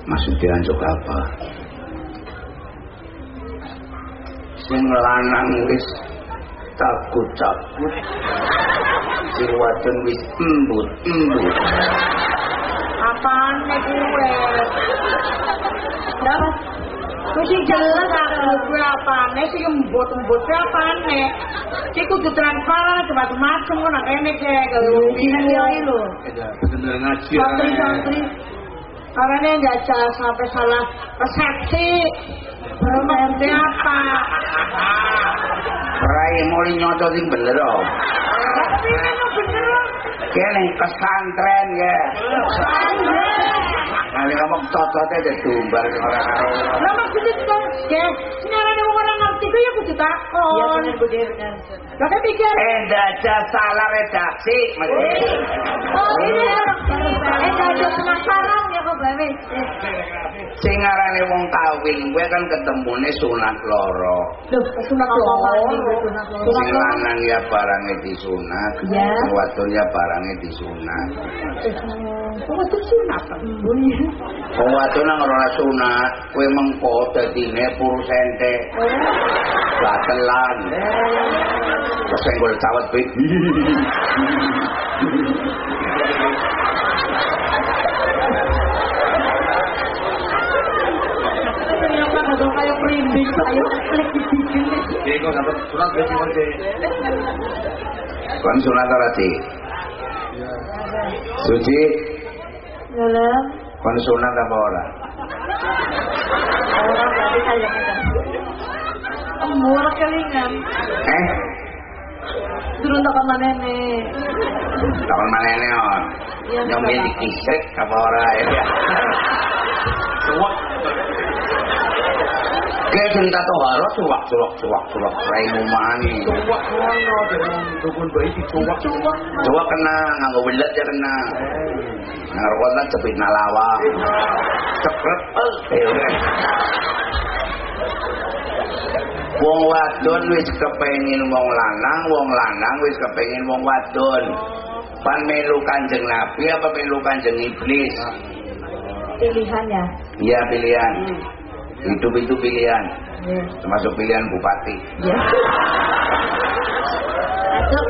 Maksudnya anjuk apa? Sing lanang wis takut-takut. Sing wadon wis embut-embut. Apaan nih gue? Berapa? Mesti jelas aku gue apaan nih sih embut-embut gue apaan nih? Cik kudu transparan coba macam kan kene kayak kalau ini lo. bener ngaji Santri-santri karena dia jajah sampai salah persepsi. Bermaksudnya apa? wae muli nyoto sing bener ah bener kene pesantren ya. Kali ngomong cocotnya ada dumbar orang Lah maksudnya itu kan, ya, sekarang ada orang ngerti itu ya kudu takon. Iya benar benar. Lah kan pikir, Eh daja salah redaksi mesti. oh ini eh jadi penasaran ya kok bae. Sing arane wong kawin kuwi kan ketemune sunat loro. Loh, sunat loro. Sing lanang ya barange disunat, Ya. sing wadon ya barange disunat. Kok itu sunat? Wong wadon nang ora sunat, kowe mengko dadine puru sente. Lah telan. tawet cawet pi. kaya prindik kaya klik di sini. Kok sampe surat wis ngono iki. Surat ora. Suci. Ya, kon sunat apa ora? orang berarti saya Murah kelingan. Eh, Turun tekan nenek. tahun manene on. Iya, Yang miliki sek apa ora ya? (laughs) Suwak. Kayak cerita toharo suwak suwak suwak suwak raimu mani. Suwak ngono dari dukun bayi di suwak. Suwak kena nganggo welet ya kena. Ngarep kan cepit nalawa. Cepet eh. Wong wadon wis kepengin wong lanang, wong lanang wis kepengin wong wadon. Pan melu kanjeng Nabi apa melu kanjeng iblis? Pilihannya. Iya pilihan. Hidup itu pilihan. Ya. Termasuk pilihan bupati. Ya. Masuk.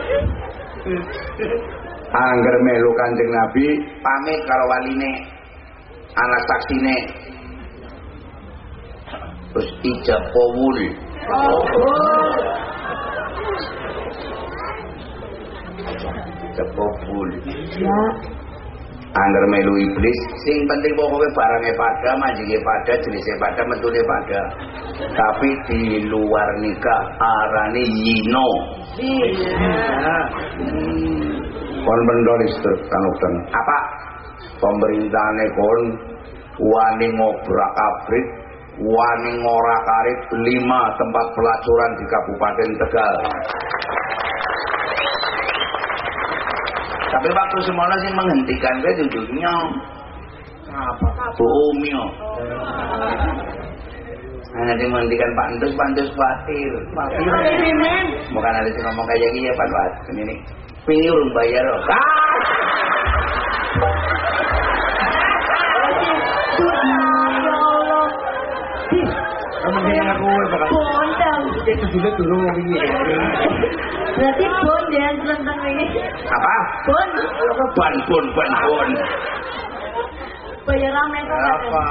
Angger melu kanjeng Nabi pamit karo waline anak saksine terus ijab powul ijab Ya. Angger melu iblis. Sing penting pokoknya barangnya pada manjingnya pada jenisnya pada metune pada. Tapi di luar nikah arane yino. Kon bendo listrik tanuk apa? Pemerintahane kon wani ngobrak abrik wani ngorak karit lima tempat pelacuran di Kabupaten Tegal tapi waktu semuanya sih menghentikan gue duduknya apa? Nah, nanti menghentikan pantus Pak batil batil bukan ada sih ngomong kayak gini ya Pak Wat ini piurung bayar loh ah! Mending aku bakal Bondang. itu dulu dulu ngomong ini. Berarti bondan tentang ini. Apa? Bon. Apa ban pun ban pun. Bayar ramen kok. Apa?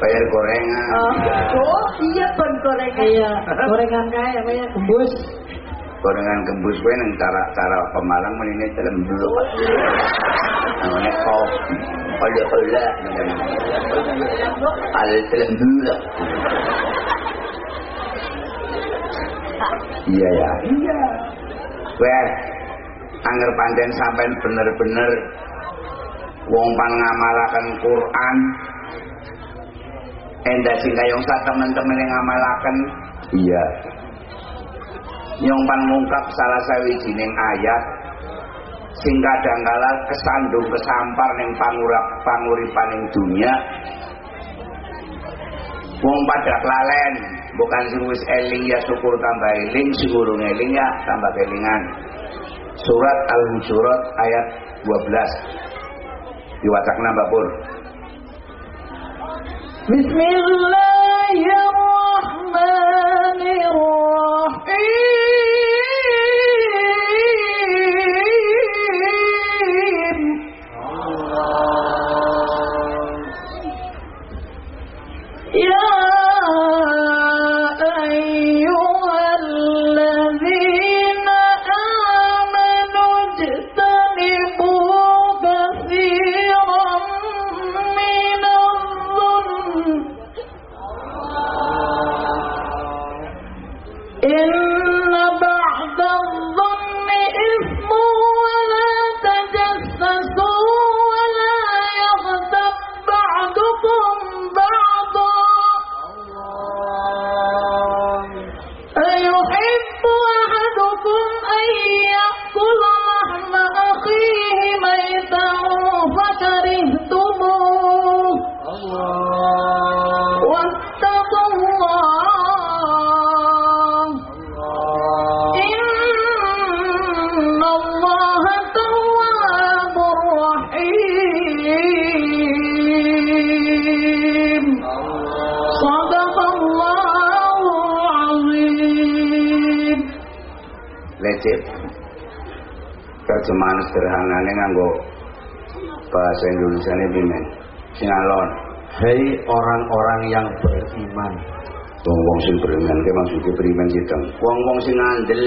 Bayar gorengan. Oh, oh, iya bon gorengan. Iya, gorengan kaya kaya gembus. Gorengan gembus gue nang cara cara pemalang menini dalam dulu. Namanya kopi. Ada dalam dulu. Iya ya. Iya. Wes, anger pancen sampean bener-bener wong pan ngamalaken Quran. Endah sing kayong sa temen-temen yang ngamalaken. Iya. Nyong pan ngungkap salah sawijining ayat sing kadangkala kesandung kesampar ning pangurap panguripan dunya wong pada lalen bukan sing wis eling ya syukur tambah eling sing urung eling ya tambah kelingan surat al-hujurat ayat 12 diwacakna Mbak Pur. Bismillahirrahmanirrahim. Bahasa Indonesia ini bimen singalon Hei orang-orang yang beriman. wong-wong sing beriman ke maksudnya beriman gitu. Wong-wong sing ngandel.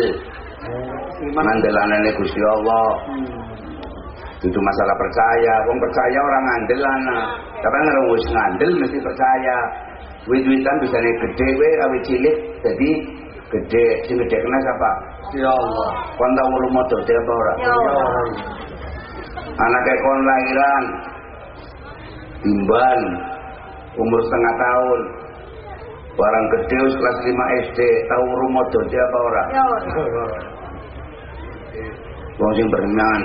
Ngandelanane Gusti Allah. Itu masalah percaya. Wong percaya orang ngandel ana. Tapi nek wis ngandel mesti percaya. Wit-witan bisa nih gede we awit cilik. Jadi gede sing gede kena siapa? Ya Allah. kon tau motor dia apa ora? Ya Allah. Anaknya kon lahiran. Timban. Umur setengah tahun. Barang gede kelas 5 SD tahu rumah dodi apa ora? Ya wong sing beriman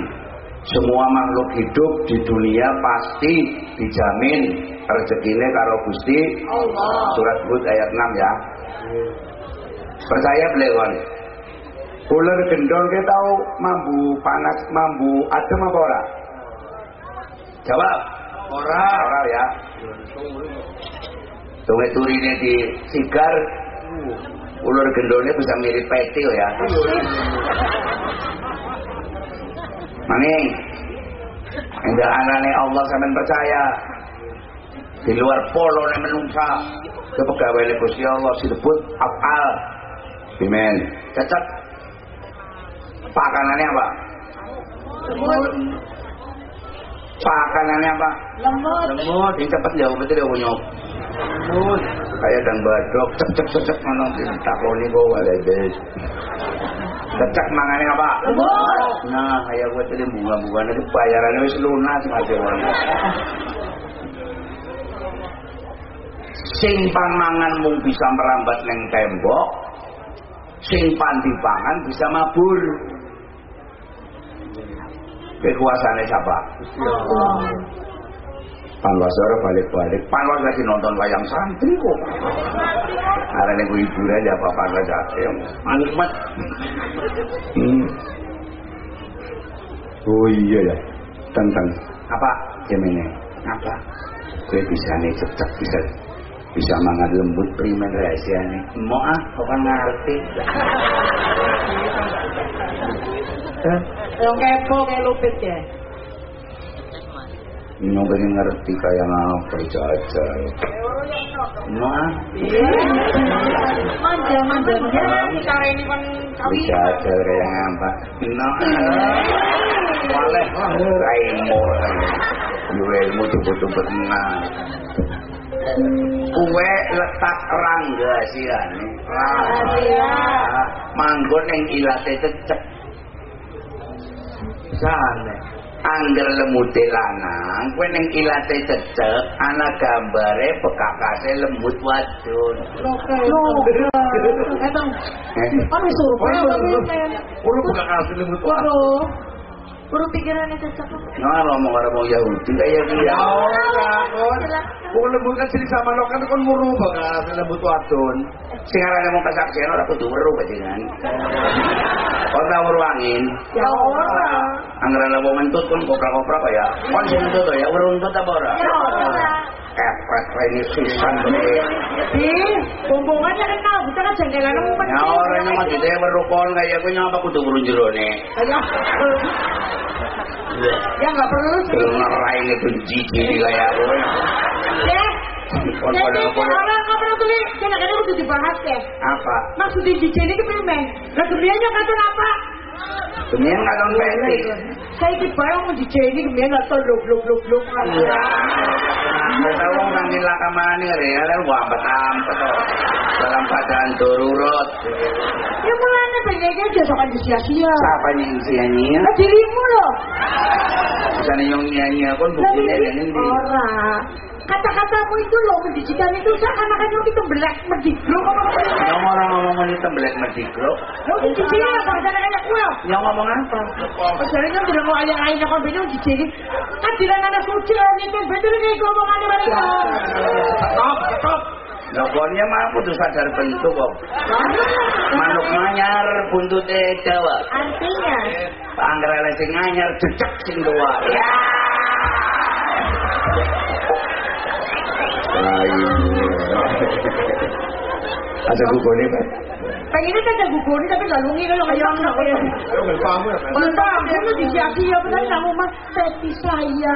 semua makhluk hidup di dunia pasti dijamin rezekinya karo Gusti Allah. surat Hud ayat 6 ya. Percaya beli kon ular gendong kita tahu mambu panas mambu adem apa ora jawab ora. Ora ya. Tunge turine di sigar. Ulur gendone bisa mirip peti ya. Maning Enggak anane Allah sampean percaya. Di luar polo nek menungsa. Ke pegawai Gusti Allah disebut afal. Amen. Cecek. Pakanannya apa? Pakanannya apa? Lemut. Lemut. Ini cepet jauh betul ya nyop. Lemut. Kayak dan badok. Cek cek cek cek mana takoni ada des. Cecek mangane apa? Lemut. Nah, kayak gue tadi bunga-bunga nanti bayarannya wis lunas masih orang. Sing pangangan mung bisa merambat neng tembok, sing pandi pangan bisa mabur. Kekuasaannya siapa? Panwasara balik-balik. Panwas lagi nonton wayang santri kok. Nih gue hiburan ya apa Panwas aja. Nikmat. Hmm. Oh iya ya. Tentang Apa? Gemini. Apa? Gue bisa nih cecek bisa bisa mangan lembut primen rahasia nih mau ah kok kan ngerti (laughs) Ini pengen ngerti kayak ngapa itu aja. Manja, ah? manja, manja. Ini cara ini kan kami. Bisa aja kayak ngapa. No. Walaik lah murai murai. Yuel mu tuh butuh benar. Kue letak rangga sih kan. Ah, Manggon yang ilate cecep. jane angel lembut lanang kowe ning kilate cecek ana gambare pekakase lembut wadon. Lho kok ngono kok ora suruh pekakase lembut wadon. Waduh. Baru pikirannya cocok. Nah, ngomong karo mau Yahudi dia. Kok lembut kan sini sama lo kan kon muru bakal kasih lembut wadon. Sing arane mau kesaksian ora kudu weruh bajingan. Ora weruh angin. Ya ora. Anggaran lah mentut kon koprak-koprak ya. Kon sing mentut ya weruh mentut apa ora? Ya ora. Kepret ini sisan gede. Di, bumbungannya kan tahu, kita kan jengkelan umpan. Ya ora ini mah dite weruh kon kaya kowe nyapa kudu weruh jerone. Ya, ya nggak perlu sih. Ngerai itu jijik kayak kowe. Ya, jadi pada kowe orang nggak perlu tuh, jangan kadang udah dibahas ya. apa? Maksudnya kemudiannya kata apa? Kemudian peti. Saya barang mau di sini kemudian nggak tahu blok blok blok blok. Ambil tahu nanti lah kemana ya, ya lah gua betam dalam keadaan dorurut. Ya mulanya pengennya dia sokan sia-sia. Siapa nih sia-nyi? Nah, dirimu loh. Bisa yang nyanyi aku bukunya yang ndi? Ora. Kata-katamu itu loh pendidikan itu seakan-akan lo kita belak mendigro kok Yang orang ngomong ini tembelak medikro. Lo sini apa rencana kayak gue? Yang ngomong apa? Jadi kan tidak mau ayah-ayah kan bener di sini. Kan tidak ada suci orang itu betul nih ngomongannya mereka. Stop, stop. Logonnya mah kudu sadar bentuk kok. Manuk manyar buntute Jawa. Artinya, Anggrek sing anyar jejak sing tua. Ya. Ay, no. ¿Hace pengennya kan ada gugur tapi gak lungi kalau kayak orang nak ya. Ayo nggak paham ya. Bentang, itu di sia-sia benar kamu mah sayang, iya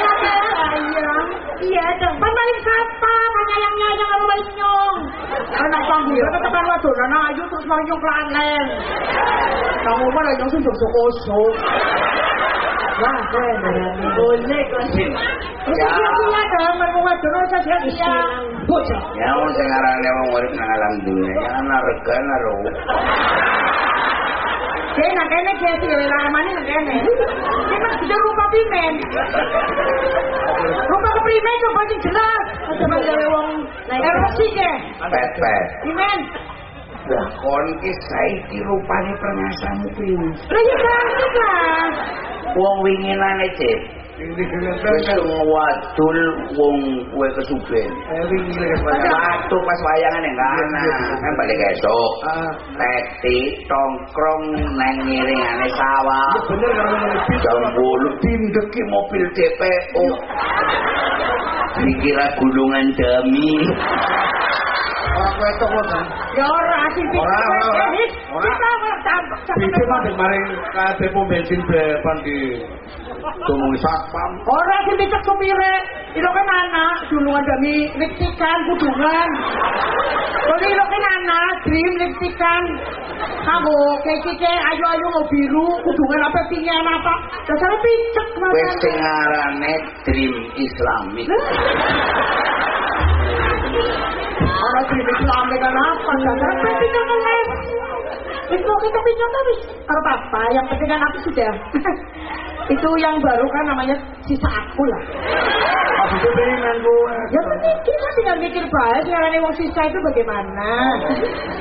kan sayang, iya dong. Paling siapa? Penyayangnya yang kamu balik nyong. Anak panggung, kata tekan wadon, anak ayu terus mau nyong kelanen. Kamu mah nyong sih kosong. Wah, keren ya. Boleh kan. Ya. Iya mau wadon aja. Bocah. Ya arane wong urip nang alam dunia, ya banar lho. Dek, nak kene dia sih, gawe laramani nak kene. Dek, nak bisa rupa pimen. Rupa ke pimen, coba sih jelas. Coba gawe wong erosi ke. Pet. Pimen. Lah, kon ke saiki rupane pernah sama pimen. Lah, ya kan, kan. Wong winginane lah. Wis wadul wong kowe kesuben. Waktu pas wayangan yang kana, kan balik esok. Ah, Teti tongkrong nang ngiringane sawah. bener. Jam bolu tindeki mobil DPO. Dikira gulungan dami. Ya ora. Kita mah kemarin kate pom bensin bepan di ngomong satpam. Ora sing picek supire. Itu kan anak dulungan demi lipstikan kudungan. Kan anak dream lipstikan. Kamu kayak kike ayu-ayu mau biru kudungan apa tinggi apa. Dasarnya picek Wis sing ngarane Dream Islamic. Orang dream Islam dengan apa? Dasarnya picek kan mas. Itu kita picek tapi apa apa. Yang penting kan aku sudah. (laughs) itu yang baru kan namanya sisa aku lah. Maksudnya pengen gue. Ya mikir kan tinggal mikir baik sekarang wong sisa itu bagaimana.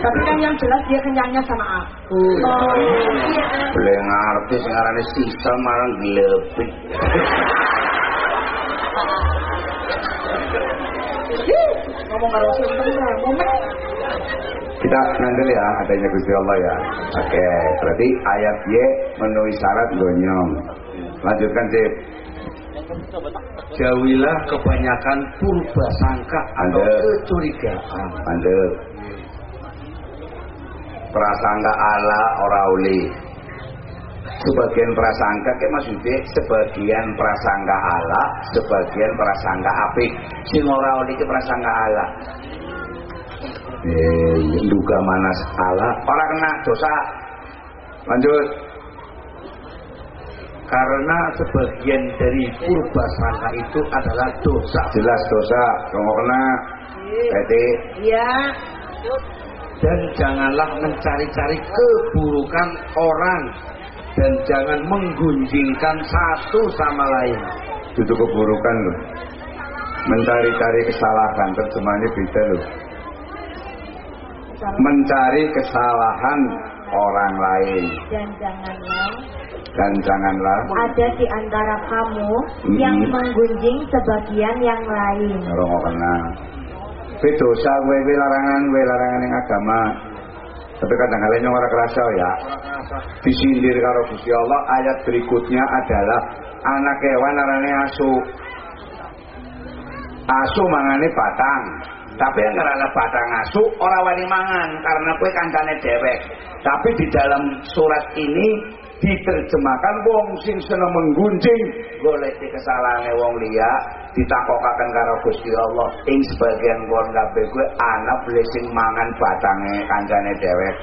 Tapi kan yang jelas dia kenyangnya sama aku. Oh. Boleh ngerti ngarane sisa marang glepit. (laughs) Ih, Ngomong karo sing bener, momen. Kita nandel ya adanya Gusti Allah ya. Oke, berarti ayat Y memenuhi syarat gonyong. Lanjutkan, Cip. jauhilah kebanyakan purba sangka atau Ada. kecurigaan. Anda prasangka ala ora uli. Sebagian prasangka ke maksudnya sebagian prasangka ala, sebagian prasangka apik. Sing ora uli ke prasangka ala. Eh, duga manas ala, ora kena dosa. Lanjut. Karena sebagian dari purba sangka itu adalah dosa. Jelas dosa, kok kena. Berarti Iya. Dan janganlah mencari-cari keburukan orang dan jangan menggunjingkan satu sama lain. itu keburukan loh. Mencari-cari kesalahan, terjemahannya beda loh. Mencari kesalahan orang lain Dan janganlah dan janganlah ada di antara kamu Mhm. yang menggunjing sebagian yang lain. kok kena. Kowe dosa kowe larangan kowe larangan yang agama. Tapi kadang-kadang orang kerasa ya. Disindir karo Gusti Allah ayat berikutnya adalah anak kewan arane asu. Asu mangane batang. Tapi yang ngerana batang asu ora wani mangan karena kue kancane dewek. Tapi di dalam surat ini diterjemahkan wong sing seneng menggunjing golek di kesalahan wong liya ditakokaken karo Gusti Allah. Ing sebagian kon kabeh kuwi anak blessing mangan batange kancane dewek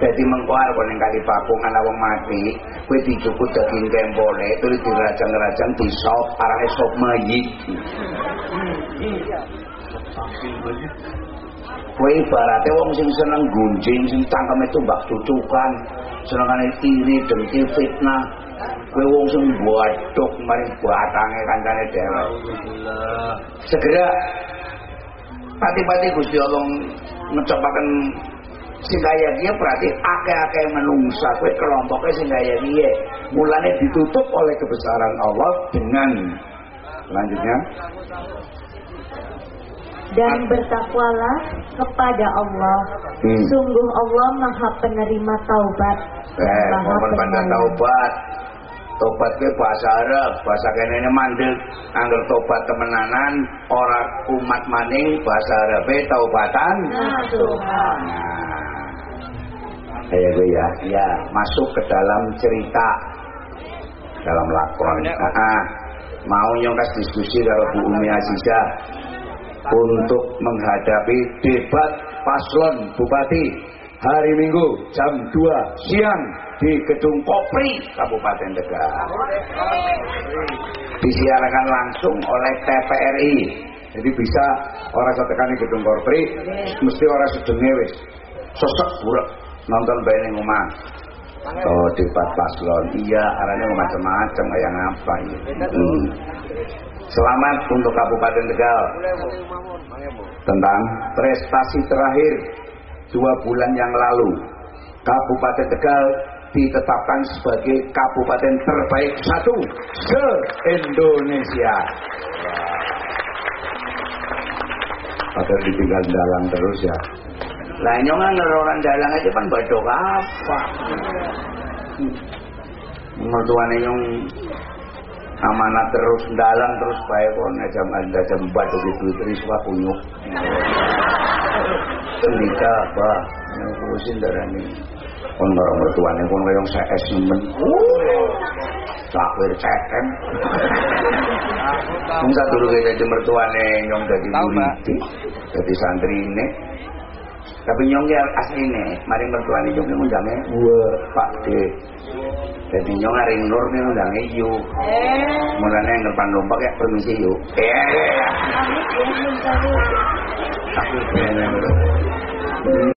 dadi mengko arep ning kali pakung ana wong mati kuwi dicukut daging kempole terus dirajang-rajang disop arane sop mayit Kowe ibaratnya wong sing seneng gunjing, sing cangkeme tumbak cucukan, senengane iri, dengki, fitnah. Kowe wong sing bodhok mari batange kancane dhewe. Segera pati-pati Gusti Allah ngecopaken sing kaya dia berarti akeh-akeh menungsa kowe kelompoknya sing kaya dia. Mulane ditutup oleh kebesaran Allah dengan selanjutnya Dan bertakwalah kepada Allah. Hmm. Sungguh Allah Maha Penerima Taubat Eh, Maha momen taubat. Tobat ke bahasa Arab, bahasa kene ini mandek. Angger tobat temenanan, orang umat maning bahasa Arab taubatan. Nah, Tuhan. Nah, kayak gue ya, ya masuk ke dalam cerita dalam lakon. Ah, ah. mau nyongkas diskusi kalau Bu Umi Azizah untuk menghadapi debat paslon Bupati hari Minggu jam 2 siang di Gedung Kopri Kabupaten Tegal. Disiarkan langsung oleh TPRI. Jadi bisa orang setekan di Gedung Kopri mesti orang sedenge wis sesek burak nonton bae ning omah. Oh debat paslon iya arahnya macam-macam kayak ngapa ya. Hmm. Selamat untuk Kabupaten Tegal tentang prestasi terakhir dua bulan yang lalu Kabupaten Tegal ditetapkan sebagai kabupaten terbaik satu se Indonesia. Padahal ditinggal dalang terus ya. Lah nyongan orang dalang aja kan badok apa? Mertuane nyong amanat terus dalang terus bae kon jam anda jam badok itu terus wah kunyuk. Kendika apa? Yang kurusin darani. Kon karo mertuane kon kaya CS nemen. Sakwir ceken. Wong satu lu dadi mertuane nyong dadi murid, dadi santri ini. Tapi nyong ya asli nih, mari mertuane nyong ini undangnya, wah Pak D. Jadi nyong hari nur nih undangnya yuk. Mulanya yang depan lomba kayak permisi yuk. Eh, Amit